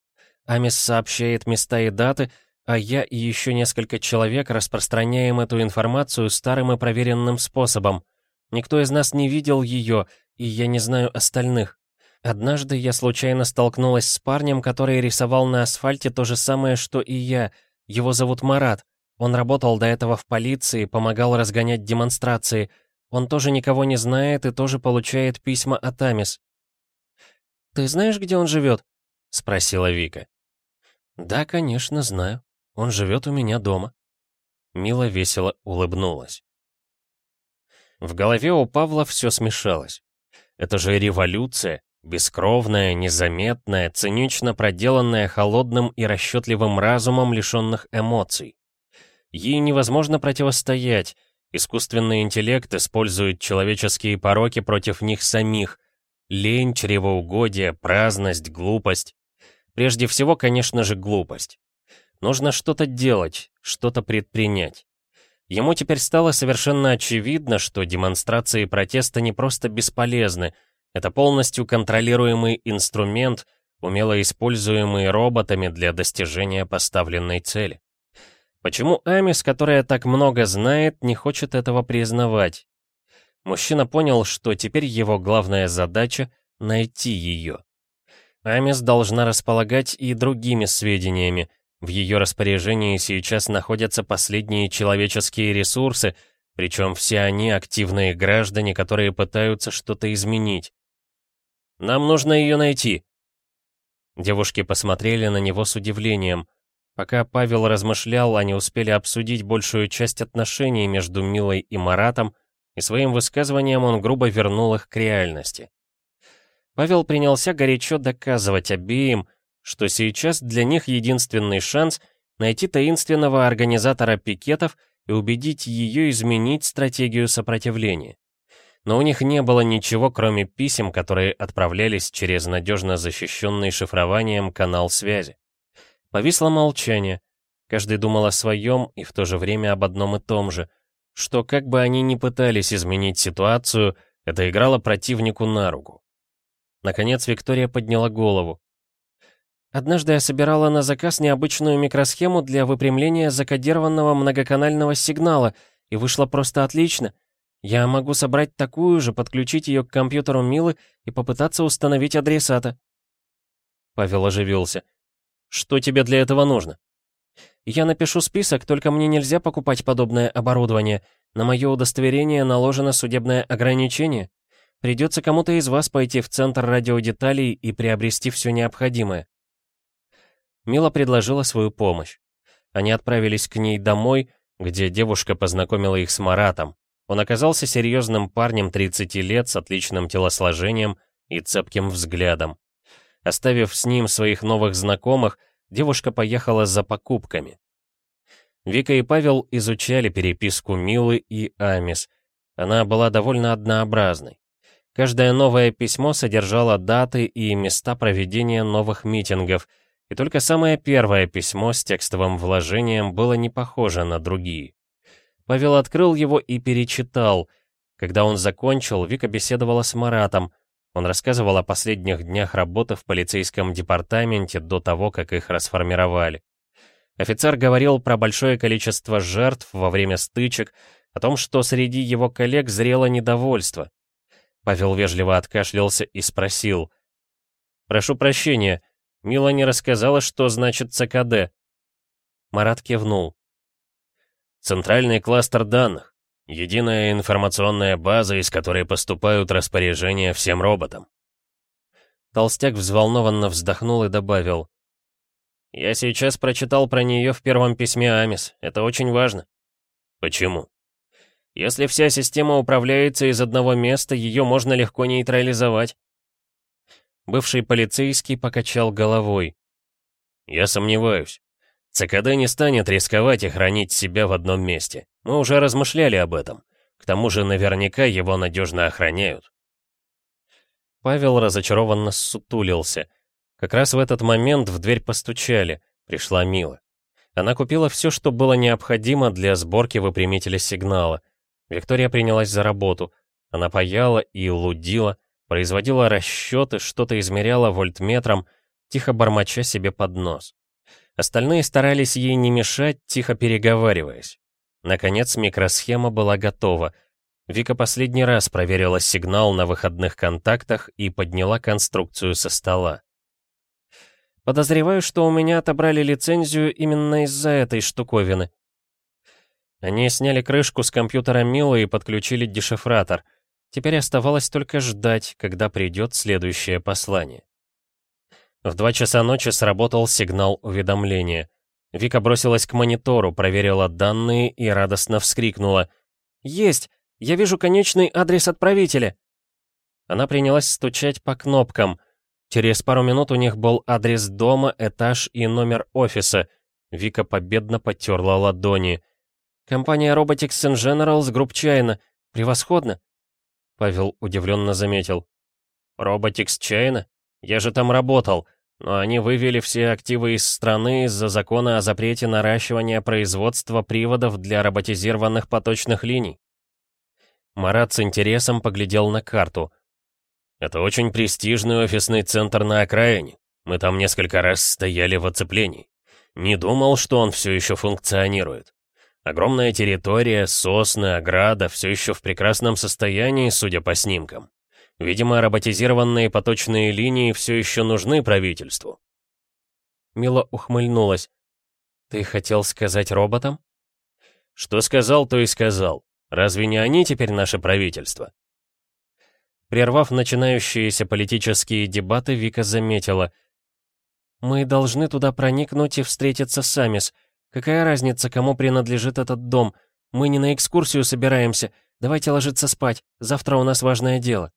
Амис сообщает места и даты, а я и еще несколько человек распространяем эту информацию старым и проверенным способом. Никто из нас не видел ее, и я не знаю остальных. Однажды я случайно столкнулась с парнем, который рисовал на асфальте то же самое, что и я. Его зовут Марат. Он работал до этого в полиции, помогал разгонять демонстрации. Он тоже никого не знает и тоже получает письма от Амис. «Ты знаешь, где он живет?» — спросила Вика. «Да, конечно, знаю. Он живет у меня дома». Мила весело улыбнулась. В голове у Павла все смешалось. Это же революция, Бескровная, незаметная, цинично проделанная холодным и расчетливым разумом лишенных эмоций. Ей невозможно противостоять. Искусственный интеллект использует человеческие пороки против них самих. Лень, чревоугодие, праздность, глупость. Прежде всего, конечно же, глупость. Нужно что-то делать, что-то предпринять. Ему теперь стало совершенно очевидно, что демонстрации протеста не просто бесполезны — это полностью контролируемый инструмент, умело используемый роботами для достижения поставленной цели. Почему Амис, которая так много знает, не хочет этого признавать? Мужчина понял, что теперь его главная задача — найти ее. Амис должна располагать и другими сведениями. В ее распоряжении сейчас находятся последние человеческие ресурсы, причем все они активные граждане, которые пытаются что-то изменить. «Нам нужно ее найти», Девушки посмотрели на него с удивлением. Пока Павел размышлял, они успели обсудить большую часть отношений между Милой и Маратом, и своим высказыванием он грубо вернул их к реальности. Павел принялся горячо доказывать обеим, что сейчас для них единственный шанс найти таинственного организатора пикетов и убедить ее изменить стратегию сопротивления но у них не было ничего, кроме писем, которые отправлялись через надежно защищенный шифрованием канал связи. Повисло молчание. Каждый думал о своем и в то же время об одном и том же, что как бы они ни пытались изменить ситуацию, это играло противнику на руку. Наконец Виктория подняла голову. Однажды я собирала на заказ необычную микросхему для выпрямления закодированного многоканального сигнала, и вышло просто отлично — я могу собрать такую же, подключить ее к компьютеру Милы и попытаться установить адресата. Павел оживился. Что тебе для этого нужно? Я напишу список, только мне нельзя покупать подобное оборудование. На мое удостоверение наложено судебное ограничение. Придется кому-то из вас пойти в центр радиодеталей и приобрести все необходимое. Мила предложила свою помощь. Они отправились к ней домой, где девушка познакомила их с Маратом, он оказался серьезным парнем 30 лет с отличным телосложением и цепким взглядом. Оставив с ним своих новых знакомых, девушка поехала за покупками. Вика и Павел изучали переписку Милы и Амис. Она была довольно однообразной. Каждое новое письмо содержало даты и места проведения новых митингов, и только самое первое письмо с текстовым вложением было не похоже на другие. Павел открыл его и перечитал. Когда он закончил, Вика беседовала с Маратом. Он рассказывал о последних днях работы в полицейском департаменте до того, как их расформировали. Офицер говорил про большое количество жертв во время стычек, о том, что среди его коллег зрело недовольство. Павел вежливо откашлялся и спросил. «Прошу прощения, Мила не рассказала, что значит ЦКД». Марат кивнул. Центральный кластер данных. Единая информационная база, из которой поступают распоряжения всем роботам. Толстяк взволнованно вздохнул и добавил. «Я сейчас прочитал про нее в первом письме Амис. Это очень важно». «Почему?» «Если вся система управляется из одного места, ее можно легко нейтрализовать». Бывший полицейский покачал головой. «Я сомневаюсь. ЦКД не станет рисковать и хранить себя в одном месте. Мы уже размышляли об этом. К тому же наверняка его надежно охраняют. Павел разочарованно сутулился. Как раз в этот момент в дверь постучали. Пришла Мила. Она купила все, что было необходимо для сборки выпрямителя сигнала. Виктория принялась за работу. Она паяла и лудила, производила расчеты, что-то измеряла вольтметром, тихо бормоча себе под нос. Остальные старались ей не мешать, тихо переговариваясь. Наконец микросхема была готова. Вика последний раз проверила сигнал на выходных контактах и подняла конструкцию со стола. «Подозреваю, что у меня отобрали лицензию именно из-за этой штуковины». Они сняли крышку с компьютера Милы и подключили дешифратор. Теперь оставалось только ждать, когда придет следующее послание. В два часа ночи сработал сигнал уведомления. Вика бросилась к монитору, проверила данные и радостно вскрикнула. «Есть! Я вижу конечный адрес отправителя!» Она принялась стучать по кнопкам. Через пару минут у них был адрес дома, этаж и номер офиса. Вика победно потерла ладони. «Компания Robotics and Generals, групп China. Превосходно!» Павел удивленно заметил. «Robotics China? Я же там работал, но они вывели все активы из страны из-за закона о запрете наращивания производства приводов для роботизированных поточных линий. Марат с интересом поглядел на карту. «Это очень престижный офисный центр на окраине. Мы там несколько раз стояли в оцеплении. Не думал, что он все еще функционирует. Огромная территория, сосны, ограда, все еще в прекрасном состоянии, судя по снимкам. Видимо, роботизированные поточные линии все еще нужны правительству. Мила ухмыльнулась. «Ты хотел сказать роботам?» «Что сказал, то и сказал. Разве не они теперь наше правительство?» Прервав начинающиеся политические дебаты, Вика заметила. «Мы должны туда проникнуть и встретиться с Амис. Какая разница, кому принадлежит этот дом? Мы не на экскурсию собираемся. Давайте ложиться спать. Завтра у нас важное дело».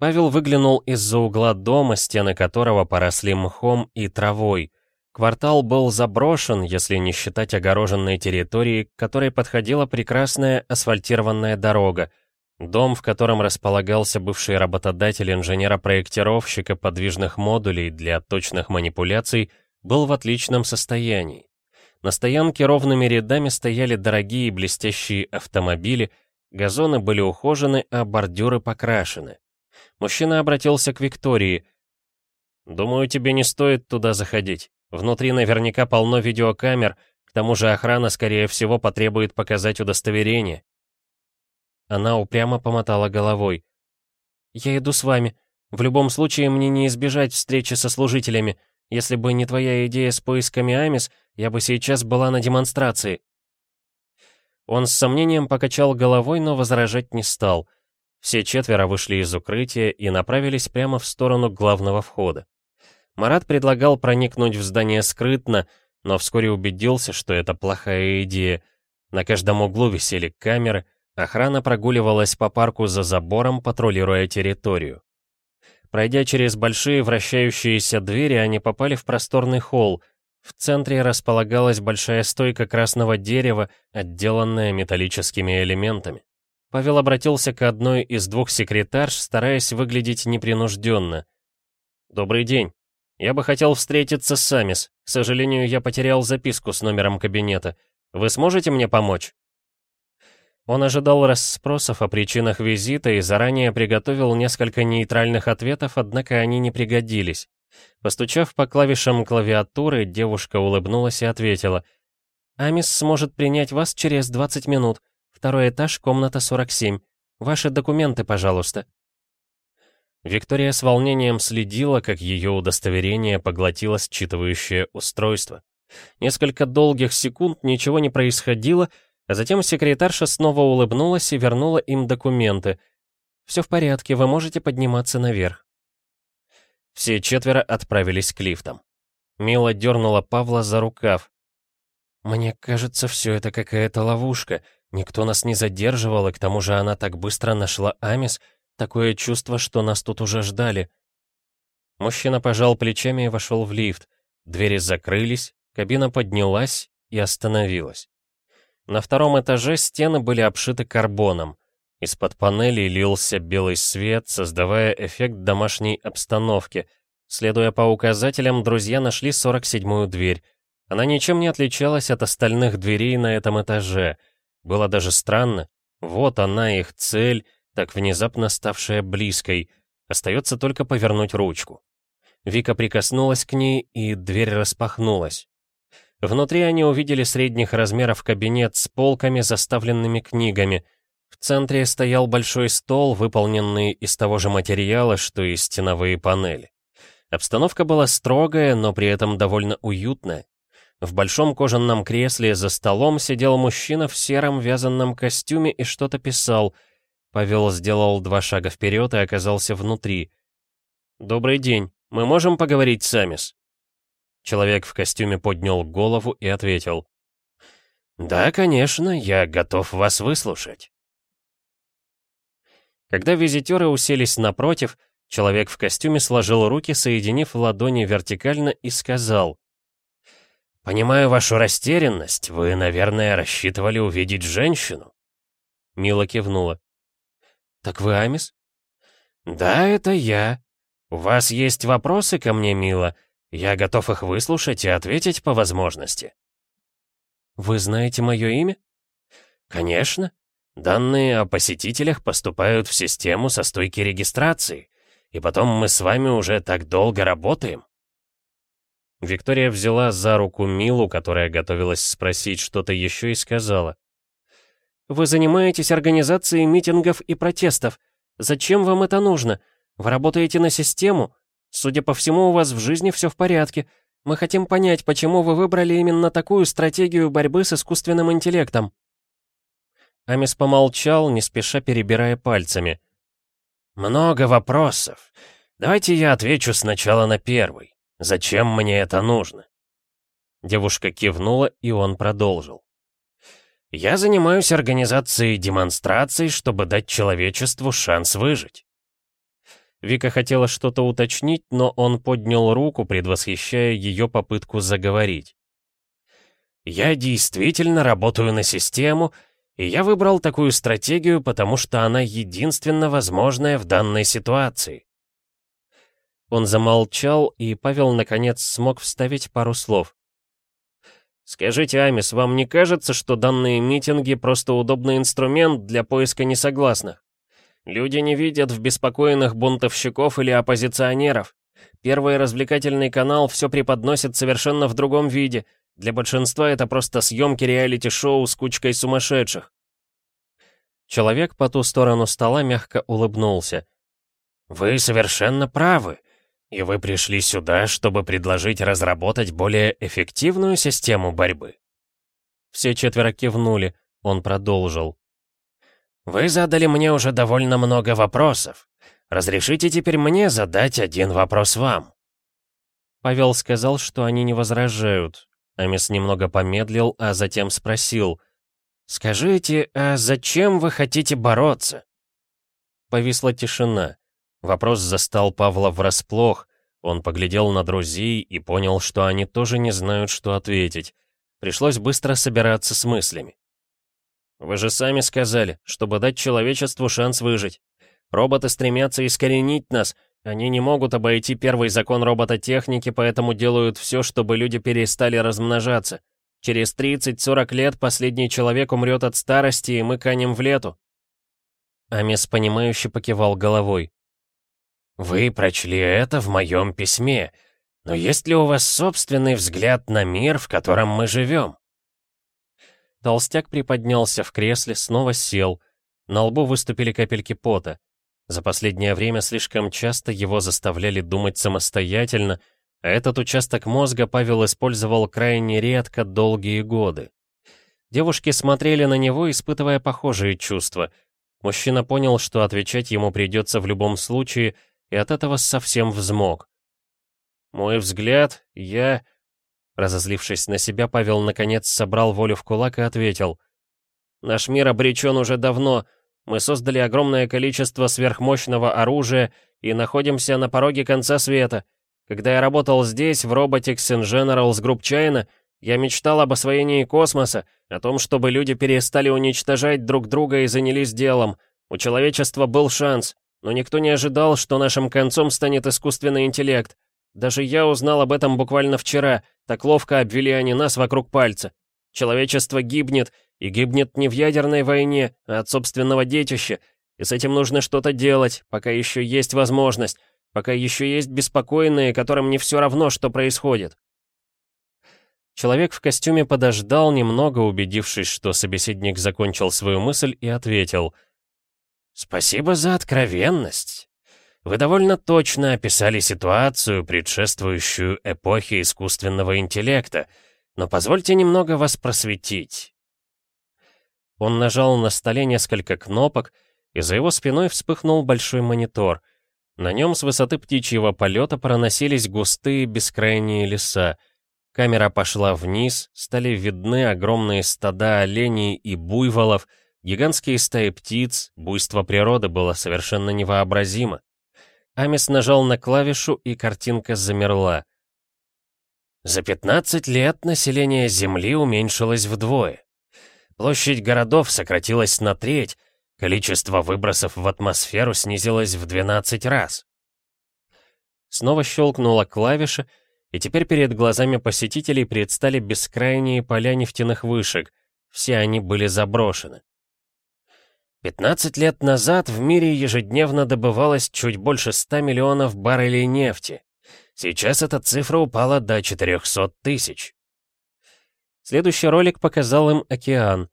Павел выглянул из-за угла дома, стены которого поросли мхом и травой. Квартал был заброшен, если не считать огороженной территории, к которой подходила прекрасная асфальтированная дорога. Дом, в котором располагался бывший работодатель инженера-проектировщика подвижных модулей для точных манипуляций, был в отличном состоянии. На стоянке ровными рядами стояли дорогие блестящие автомобили, газоны были ухожены, а бордюры покрашены. Мужчина обратился к Виктории. «Думаю, тебе не стоит туда заходить. Внутри наверняка полно видеокамер, к тому же охрана, скорее всего, потребует показать удостоверение». Она упрямо помотала головой. «Я иду с вами. В любом случае, мне не избежать встречи со служителями. Если бы не твоя идея с поисками Амис, я бы сейчас была на демонстрации». Он с сомнением покачал головой, но возражать не стал — все четверо вышли из укрытия и направились прямо в сторону главного входа. Марат предлагал проникнуть в здание скрытно, но вскоре убедился, что это плохая идея. На каждом углу висели камеры, охрана прогуливалась по парку за забором, патрулируя территорию. Пройдя через большие вращающиеся двери, они попали в просторный холл. В центре располагалась большая стойка красного дерева, отделанная металлическими элементами. Павел обратился к одной из двух секретарш, стараясь выглядеть непринужденно. «Добрый день. Я бы хотел встретиться с Самис. К сожалению, я потерял записку с номером кабинета. Вы сможете мне помочь?» Он ожидал расспросов о причинах визита и заранее приготовил несколько нейтральных ответов, однако они не пригодились. Постучав по клавишам клавиатуры, девушка улыбнулась и ответила. «Амис сможет принять вас через 20 минут. Второй этаж, комната 47. Ваши документы, пожалуйста». Виктория с волнением следила, как ее удостоверение поглотило считывающее устройство. Несколько долгих секунд ничего не происходило, а затем секретарша снова улыбнулась и вернула им документы. «Все в порядке, вы можете подниматься наверх». Все четверо отправились к лифтам. Мила дернула Павла за рукав. «Мне кажется, все это какая-то ловушка. Никто нас не задерживал, и к тому же она так быстро нашла Амис, такое чувство, что нас тут уже ждали. Мужчина пожал плечами и вошел в лифт. Двери закрылись, кабина поднялась и остановилась. На втором этаже стены были обшиты карбоном. Из-под панелей лился белый свет, создавая эффект домашней обстановки. Следуя по указателям, друзья нашли 47-ю дверь. Она ничем не отличалась от остальных дверей на этом этаже — было даже странно. Вот она, их цель, так внезапно ставшая близкой. Остается только повернуть ручку. Вика прикоснулась к ней, и дверь распахнулась. Внутри они увидели средних размеров кабинет с полками, заставленными книгами. В центре стоял большой стол, выполненный из того же материала, что и стеновые панели. Обстановка была строгая, но при этом довольно уютная. В большом кожаном кресле за столом сидел мужчина в сером вязаном костюме и что-то писал. Павел сделал два шага вперед и оказался внутри. «Добрый день. Мы можем поговорить с Амис?» Человек в костюме поднял голову и ответил. «Да, конечно, я готов вас выслушать». Когда визитеры уселись напротив, человек в костюме сложил руки, соединив ладони вертикально, и сказал. «Понимаю вашу растерянность. Вы, наверное, рассчитывали увидеть женщину?» Мила кивнула. «Так вы Амис?» «Да, это я. У вас есть вопросы ко мне, Мила? Я готов их выслушать и ответить по возможности». «Вы знаете мое имя?» «Конечно. Данные о посетителях поступают в систему со стойки регистрации, и потом мы с вами уже так долго работаем». Виктория взяла за руку Милу, которая готовилась спросить что-то еще, и сказала. «Вы занимаетесь организацией митингов и протестов. Зачем вам это нужно? Вы работаете на систему? Судя по всему, у вас в жизни все в порядке. Мы хотим понять, почему вы выбрали именно такую стратегию борьбы с искусственным интеллектом». Амис помолчал, не спеша перебирая пальцами. «Много вопросов. Давайте я отвечу сначала на первый. Зачем мне это нужно?» Девушка кивнула, и он продолжил. «Я занимаюсь организацией демонстраций, чтобы дать человечеству шанс выжить». Вика хотела что-то уточнить, но он поднял руку, предвосхищая ее попытку заговорить. «Я действительно работаю на систему, и я выбрал такую стратегию, потому что она единственно возможная в данной ситуации. Он замолчал, и Павел наконец смог вставить пару слов. «Скажите, Амис, вам не кажется, что данные митинги просто удобный инструмент для поиска несогласных? Люди не видят в беспокойных бунтовщиков или оппозиционеров. Первый развлекательный канал все преподносит совершенно в другом виде. Для большинства это просто съемки реалити-шоу с кучкой сумасшедших». Человек по ту сторону стола мягко улыбнулся. «Вы совершенно правы. И вы пришли сюда, чтобы предложить разработать более эффективную систему борьбы?» Все четверо кивнули, он продолжил. «Вы задали мне уже довольно много вопросов. Разрешите теперь мне задать один вопрос вам?» Павел сказал, что они не возражают. Амис немного помедлил, а затем спросил. «Скажите, а зачем вы хотите бороться?» Повисла тишина. Вопрос застал Павла врасплох. Он поглядел на друзей и понял, что они тоже не знают, что ответить. Пришлось быстро собираться с мыслями. «Вы же сами сказали, чтобы дать человечеству шанс выжить. Роботы стремятся искоренить нас. Они не могут обойти первый закон робототехники, поэтому делают все, чтобы люди перестали размножаться. Через 30-40 лет последний человек умрет от старости, и мы канем в лету». Амис, понимающе покивал головой. Вы прочли это в моем письме, но есть ли у вас собственный взгляд на мир, в котором мы живем? Толстяк приподнялся в кресле, снова сел. На лбу выступили капельки пота. За последнее время слишком часто его заставляли думать самостоятельно, а этот участок мозга Павел использовал крайне редко долгие годы. Девушки смотрели на него, испытывая похожие чувства. Мужчина понял, что отвечать ему придется в любом случае — и от этого совсем взмок. «Мой взгляд, я...» Разозлившись на себя, Павел наконец собрал волю в кулак и ответил. «Наш мир обречен уже давно. Мы создали огромное количество сверхмощного оружия и находимся на пороге конца света. Когда я работал здесь, в Robotics in General с групп China, я мечтал об освоении космоса, о том, чтобы люди перестали уничтожать друг друга и занялись делом. У человечества был шанс. Но никто не ожидал, что нашим концом станет искусственный интеллект. Даже я узнал об этом буквально вчера, так ловко обвели они нас вокруг пальца. Человечество гибнет, и гибнет не в ядерной войне, а от собственного детища, и с этим нужно что-то делать, пока еще есть возможность, пока еще есть беспокойные, которым не все равно, что происходит. Человек в костюме подождал немного, убедившись, что собеседник закончил свою мысль, и ответил — «Спасибо за откровенность. Вы довольно точно описали ситуацию, предшествующую эпохе искусственного интеллекта, но позвольте немного вас просветить». Он нажал на столе несколько кнопок, и за его спиной вспыхнул большой монитор. На нем с высоты птичьего полета проносились густые бескрайние леса. Камера пошла вниз, стали видны огромные стада оленей и буйволов — Гигантские стаи птиц, буйство природы было совершенно невообразимо. Амис нажал на клавишу, и картинка замерла. За 15 лет население Земли уменьшилось вдвое. Площадь городов сократилась на треть, количество выбросов в атмосферу снизилось в 12 раз. Снова щелкнула клавиша, и теперь перед глазами посетителей предстали бескрайние поля нефтяных вышек, все они были заброшены. 15 лет назад в мире ежедневно добывалось чуть больше 100 миллионов баррелей нефти. Сейчас эта цифра упала до 400 тысяч. Следующий ролик показал им океан.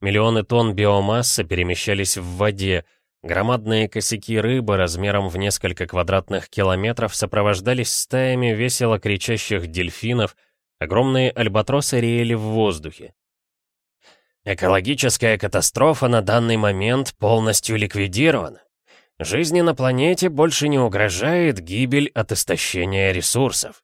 Миллионы тонн биомассы перемещались в воде, Громадные косяки рыбы размером в несколько квадратных километров сопровождались стаями весело кричащих дельфинов, огромные альбатросы реяли в воздухе. Экологическая катастрофа на данный момент полностью ликвидирована. Жизни на планете больше не угрожает гибель от истощения ресурсов.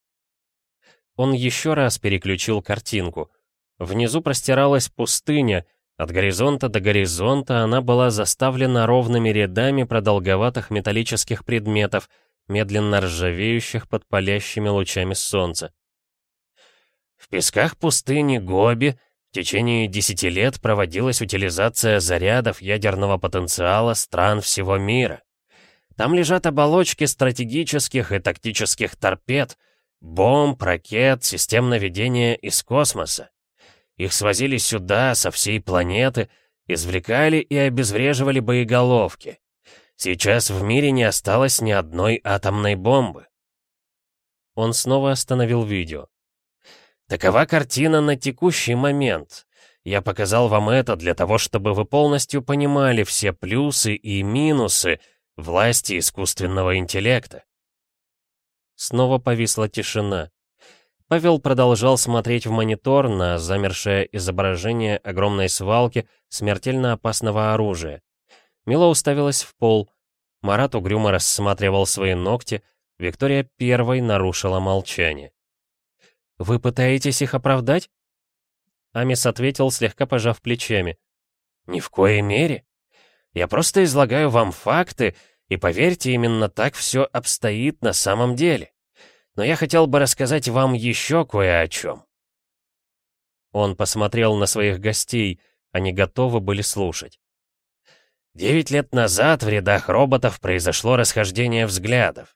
Он еще раз переключил картинку. Внизу простиралась пустыня, от горизонта до горизонта она была заставлена ровными рядами продолговатых металлических предметов, медленно ржавеющих под палящими лучами солнца. В песках пустыни Гоби в течение десяти лет проводилась утилизация зарядов ядерного потенциала стран всего мира. Там лежат оболочки стратегических и тактических торпед, бомб, ракет, систем наведения из космоса. Их свозили сюда, со всей планеты, извлекали и обезвреживали боеголовки. Сейчас в мире не осталось ни одной атомной бомбы. Он снова остановил видео. Такова картина на текущий момент. Я показал вам это для того, чтобы вы полностью понимали все плюсы и минусы власти искусственного интеллекта. Снова повисла тишина. Павел продолжал смотреть в монитор на замершее изображение огромной свалки смертельно опасного оружия. Мила уставилась в пол. Марат угрюмо рассматривал свои ногти. Виктория первой нарушила молчание. «Вы пытаетесь их оправдать?» Амис ответил, слегка пожав плечами. «Ни в коей мере. Я просто излагаю вам факты, и поверьте, именно так все обстоит на самом деле но я хотел бы рассказать вам еще кое о чем». Он посмотрел на своих гостей, они готовы были слушать. Девять лет назад в рядах роботов произошло расхождение взглядов.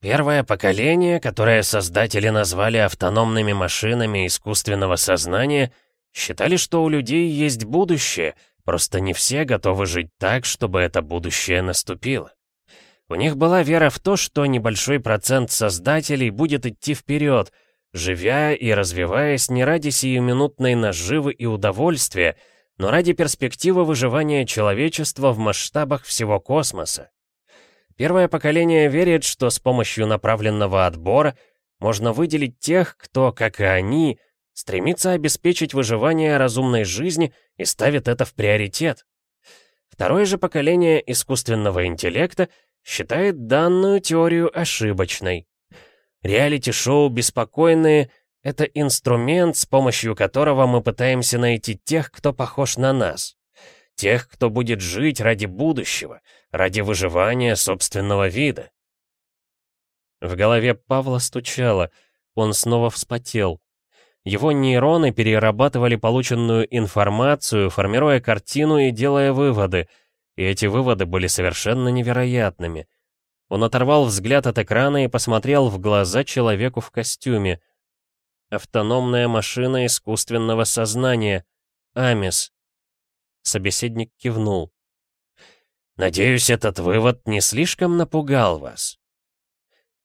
Первое поколение, которое создатели назвали автономными машинами искусственного сознания, считали, что у людей есть будущее, просто не все готовы жить так, чтобы это будущее наступило. У них была вера в то, что небольшой процент создателей будет идти вперед, живя и развиваясь не ради сиюминутной наживы и удовольствия, но ради перспективы выживания человечества в масштабах всего космоса. Первое поколение верит, что с помощью направленного отбора можно выделить тех, кто, как и они, стремится обеспечить выживание разумной жизни и ставит это в приоритет. Второе же поколение искусственного интеллекта — считает данную теорию ошибочной. Реалити-шоу «Беспокойные» — это инструмент, с помощью которого мы пытаемся найти тех, кто похож на нас. Тех, кто будет жить ради будущего, ради выживания собственного вида. В голове Павла стучало, он снова вспотел. Его нейроны перерабатывали полученную информацию, формируя картину и делая выводы — и эти выводы были совершенно невероятными. Он оторвал взгляд от экрана и посмотрел в глаза человеку в костюме. Автономная машина искусственного сознания. Амис. Собеседник кивнул. «Надеюсь, этот вывод не слишком напугал вас?»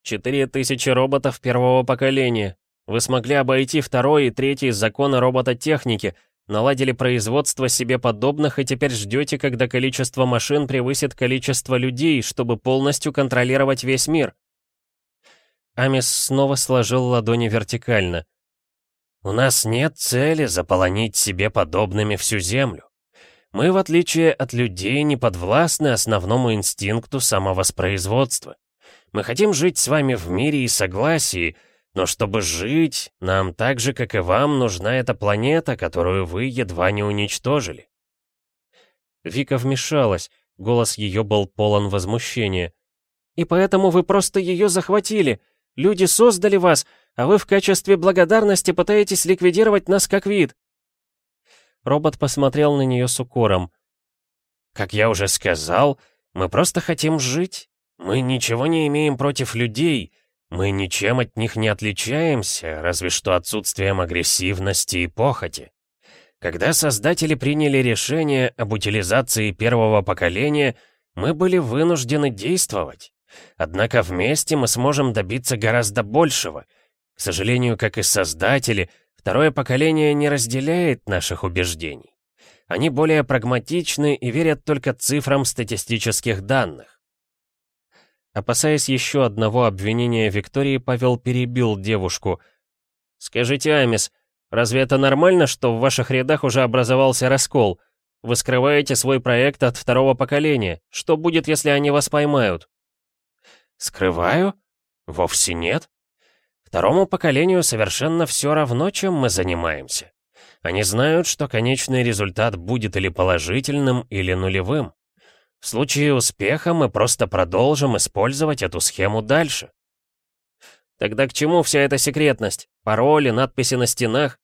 «Четыре тысячи роботов первого поколения. Вы смогли обойти второй и третий законы робототехники, Наладили производство себе подобных и теперь ждете, когда количество машин превысит количество людей, чтобы полностью контролировать весь мир. Амис снова сложил ладони вертикально. «У нас нет цели заполонить себе подобными всю Землю. Мы, в отличие от людей, не подвластны основному инстинкту самовоспроизводства. Мы хотим жить с вами в мире и согласии, но чтобы жить, нам так же, как и вам, нужна эта планета, которую вы едва не уничтожили. Вика вмешалась, голос ее был полон возмущения. «И поэтому вы просто ее захватили. Люди создали вас, а вы в качестве благодарности пытаетесь ликвидировать нас как вид». Робот посмотрел на нее с укором. «Как я уже сказал, мы просто хотим жить. Мы ничего не имеем против людей». Мы ничем от них не отличаемся, разве что отсутствием агрессивности и похоти. Когда создатели приняли решение об утилизации первого поколения, мы были вынуждены действовать. Однако вместе мы сможем добиться гораздо большего. К сожалению, как и создатели, второе поколение не разделяет наших убеждений. Они более прагматичны и верят только цифрам статистических данных. Опасаясь еще одного обвинения Виктории, Павел перебил девушку. «Скажите, Амис, разве это нормально, что в ваших рядах уже образовался раскол? Вы скрываете свой проект от второго поколения. Что будет, если они вас поймают?» «Скрываю? Вовсе нет. Второму поколению совершенно все равно, чем мы занимаемся. Они знают, что конечный результат будет или положительным, или нулевым. В случае успеха мы просто продолжим использовать эту схему дальше. Тогда к чему вся эта секретность? Пароли, надписи на стенах?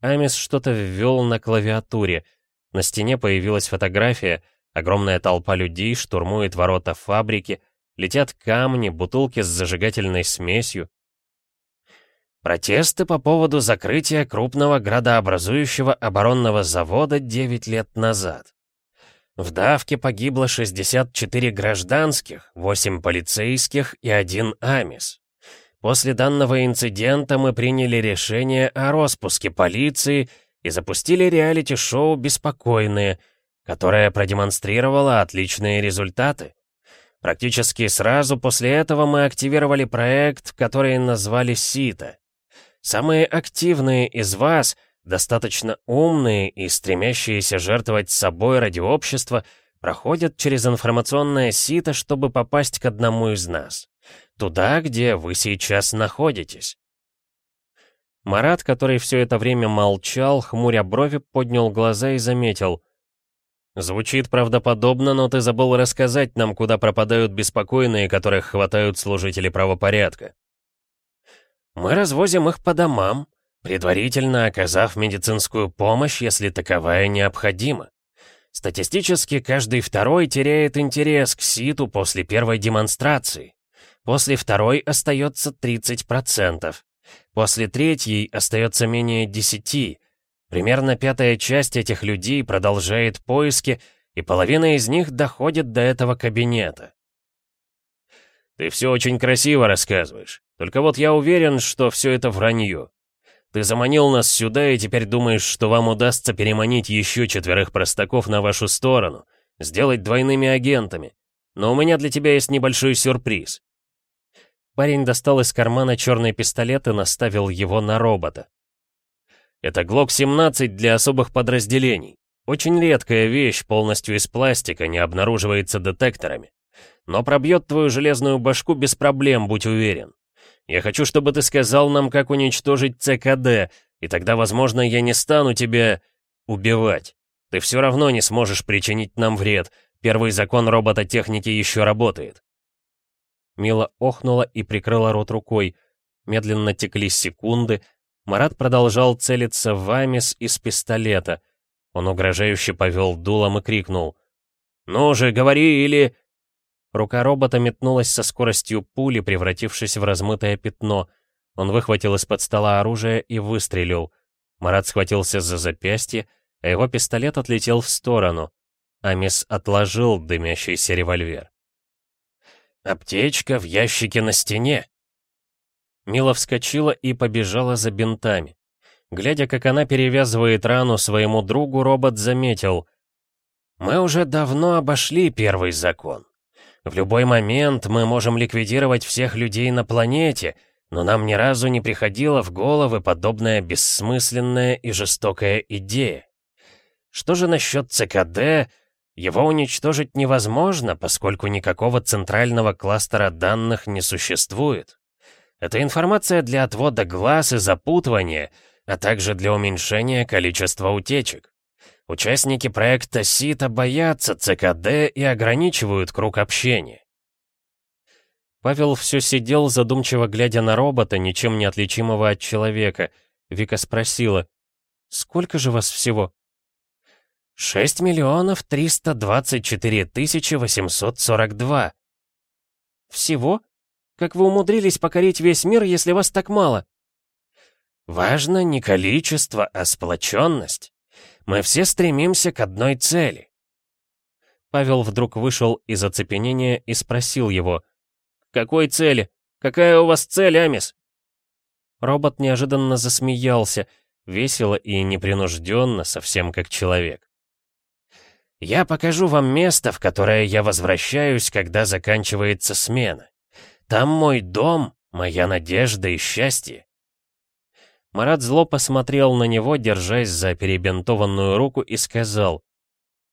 Амис что-то ввел на клавиатуре. На стене появилась фотография. Огромная толпа людей штурмует ворота фабрики, Летят камни, бутылки с зажигательной смесью. Протесты по поводу закрытия крупного градообразующего оборонного завода 9 лет назад. В давке погибло 64 гражданских, 8 полицейских и один амис. После данного инцидента мы приняли решение о распуске полиции и запустили реалити-шоу «Беспокойные», которое продемонстрировало отличные результаты. Практически сразу после этого мы активировали проект, который назвали «Сита». Самые активные из вас, достаточно умные и стремящиеся жертвовать собой ради общества, проходят через информационное сито, чтобы попасть к одному из нас. Туда, где вы сейчас находитесь. Марат, который все это время молчал, хмуря брови, поднял глаза и заметил — Звучит правдоподобно, но ты забыл рассказать нам, куда пропадают беспокойные, которых хватают служители правопорядка. Мы развозим их по домам, предварительно оказав медицинскую помощь, если таковая необходима. Статистически каждый второй теряет интерес к СИТу после первой демонстрации. После второй остается 30%. После третьей остается менее 10%, Примерно пятая часть этих людей продолжает поиски, и половина из них доходит до этого кабинета. Ты все очень красиво рассказываешь. Только вот я уверен, что все это вранье. Ты заманил нас сюда и теперь думаешь, что вам удастся переманить еще четверых простаков на вашу сторону, сделать двойными агентами. Но у меня для тебя есть небольшой сюрприз. Парень достал из кармана черный пистолет и наставил его на робота. Это ГЛОК-17 для особых подразделений. Очень редкая вещь, полностью из пластика, не обнаруживается детекторами. Но пробьет твою железную башку без проблем, будь уверен. Я хочу, чтобы ты сказал нам, как уничтожить ЦКД, и тогда, возможно, я не стану тебя убивать. Ты все равно не сможешь причинить нам вред. Первый закон робототехники еще работает. Мила охнула и прикрыла рот рукой. Медленно текли секунды, Марат продолжал целиться в Амис из пистолета. Он угрожающе повел дулом и крикнул. «Ну же, говори или...» Рука робота метнулась со скоростью пули, превратившись в размытое пятно. Он выхватил из-под стола оружие и выстрелил. Марат схватился за запястье, а его пистолет отлетел в сторону. Амис отложил дымящийся револьвер. «Аптечка в ящике на стене», Мила вскочила и побежала за бинтами. Глядя, как она перевязывает рану своему другу, робот заметил. «Мы уже давно обошли первый закон. В любой момент мы можем ликвидировать всех людей на планете, но нам ни разу не приходила в головы подобная бессмысленная и жестокая идея. Что же насчет ЦКД? Его уничтожить невозможно, поскольку никакого центрального кластера данных не существует. Это информация для отвода глаз и запутывания, а также для уменьшения количества утечек. Участники проекта СИТа боятся ЦКД и ограничивают круг общения. Павел все сидел, задумчиво глядя на робота, ничем не отличимого от человека. Вика спросила, «Сколько же вас всего?» «6 миллионов 324 тысячи 842». «Всего?» Как вы умудрились покорить весь мир, если вас так мало?» «Важно не количество, а сплоченность. Мы все стремимся к одной цели». Павел вдруг вышел из оцепенения и спросил его. «Какой цели? Какая у вас цель, Амис?» Робот неожиданно засмеялся, весело и непринужденно, совсем как человек. «Я покажу вам место, в которое я возвращаюсь, когда заканчивается смена. Там мой дом, моя надежда и счастье». Марат зло посмотрел на него, держась за перебинтованную руку, и сказал.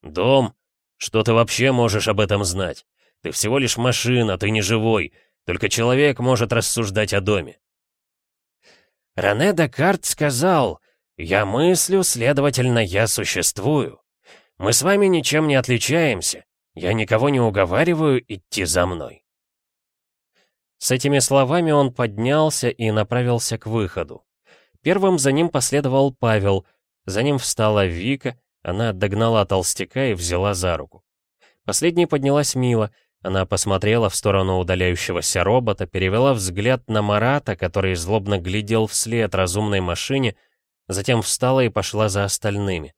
«Дом? Что ты вообще можешь об этом знать? Ты всего лишь машина, ты не живой. Только человек может рассуждать о доме». Рене Декарт сказал, «Я мыслю, следовательно, я существую. Мы с вами ничем не отличаемся. Я никого не уговариваю идти за мной». С этими словами он поднялся и направился к выходу. Первым за ним последовал Павел, за ним встала Вика, она догнала толстяка и взяла за руку. Последней поднялась Мила, она посмотрела в сторону удаляющегося робота, перевела взгляд на Марата, который злобно глядел вслед разумной машине, затем встала и пошла за остальными.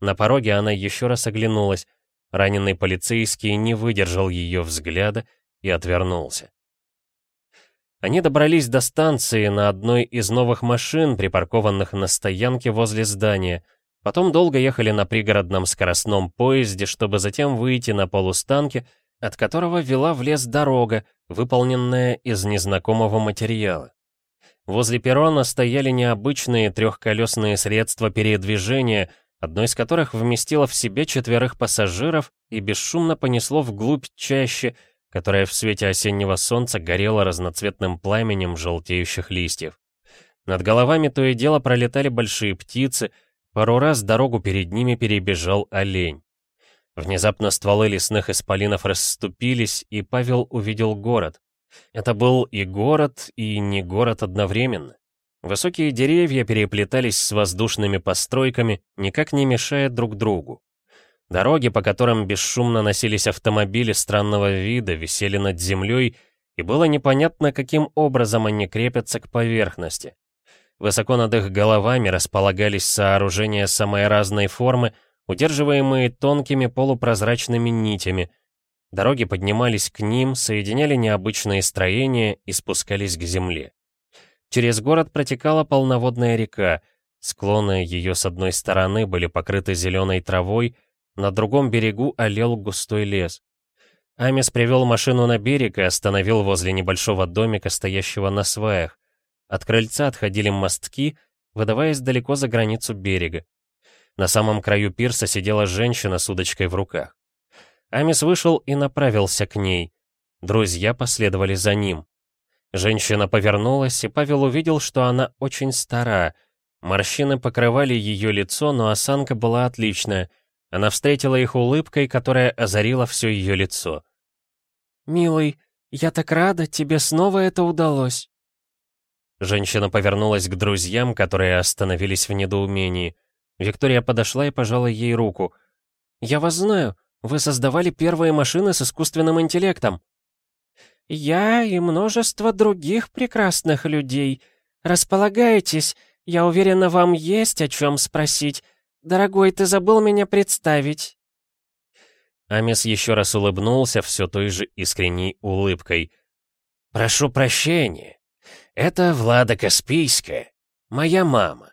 На пороге она еще раз оглянулась. Раненый полицейский не выдержал ее взгляда и отвернулся. Они добрались до станции на одной из новых машин, припаркованных на стоянке возле здания. Потом долго ехали на пригородном скоростном поезде, чтобы затем выйти на полустанке, от которого вела в лес дорога, выполненная из незнакомого материала. Возле перрона стояли необычные трехколесные средства передвижения, одно из которых вместило в себе четверых пассажиров и бесшумно понесло вглубь чаще, которая в свете осеннего солнца горела разноцветным пламенем желтеющих листьев. Над головами то и дело пролетали большие птицы, пару раз дорогу перед ними перебежал олень. Внезапно стволы лесных исполинов расступились, и Павел увидел город. Это был и город, и не город одновременно. Высокие деревья переплетались с воздушными постройками, никак не мешая друг другу. Дороги, по которым бесшумно носились автомобили странного вида, висели над землей, и было непонятно, каким образом они крепятся к поверхности. Высоко над их головами располагались сооружения самой разной формы, удерживаемые тонкими полупрозрачными нитями. Дороги поднимались к ним, соединяли необычные строения и спускались к земле. Через город протекала полноводная река, склоны ее с одной стороны были покрыты зеленой травой, на другом берегу олел густой лес. Амис привел машину на берег и остановил возле небольшого домика, стоящего на сваях. От крыльца отходили мостки, выдаваясь далеко за границу берега. На самом краю пирса сидела женщина с удочкой в руках. Амис вышел и направился к ней. Друзья последовали за ним. Женщина повернулась, и Павел увидел, что она очень стара. Морщины покрывали ее лицо, но осанка была отличная. Она встретила их улыбкой, которая озарила все ее лицо. «Милый, я так рада, тебе снова это удалось». Женщина повернулась к друзьям, которые остановились в недоумении. Виктория подошла и пожала ей руку. «Я вас знаю. Вы создавали первые машины с искусственным интеллектом». «Я и множество других прекрасных людей. Располагайтесь. Я уверена, вам есть о чем спросить. Дорогой, ты забыл меня представить». Амис еще раз улыбнулся все той же искренней улыбкой. «Прошу прощения. Это Влада Каспийская, моя мама.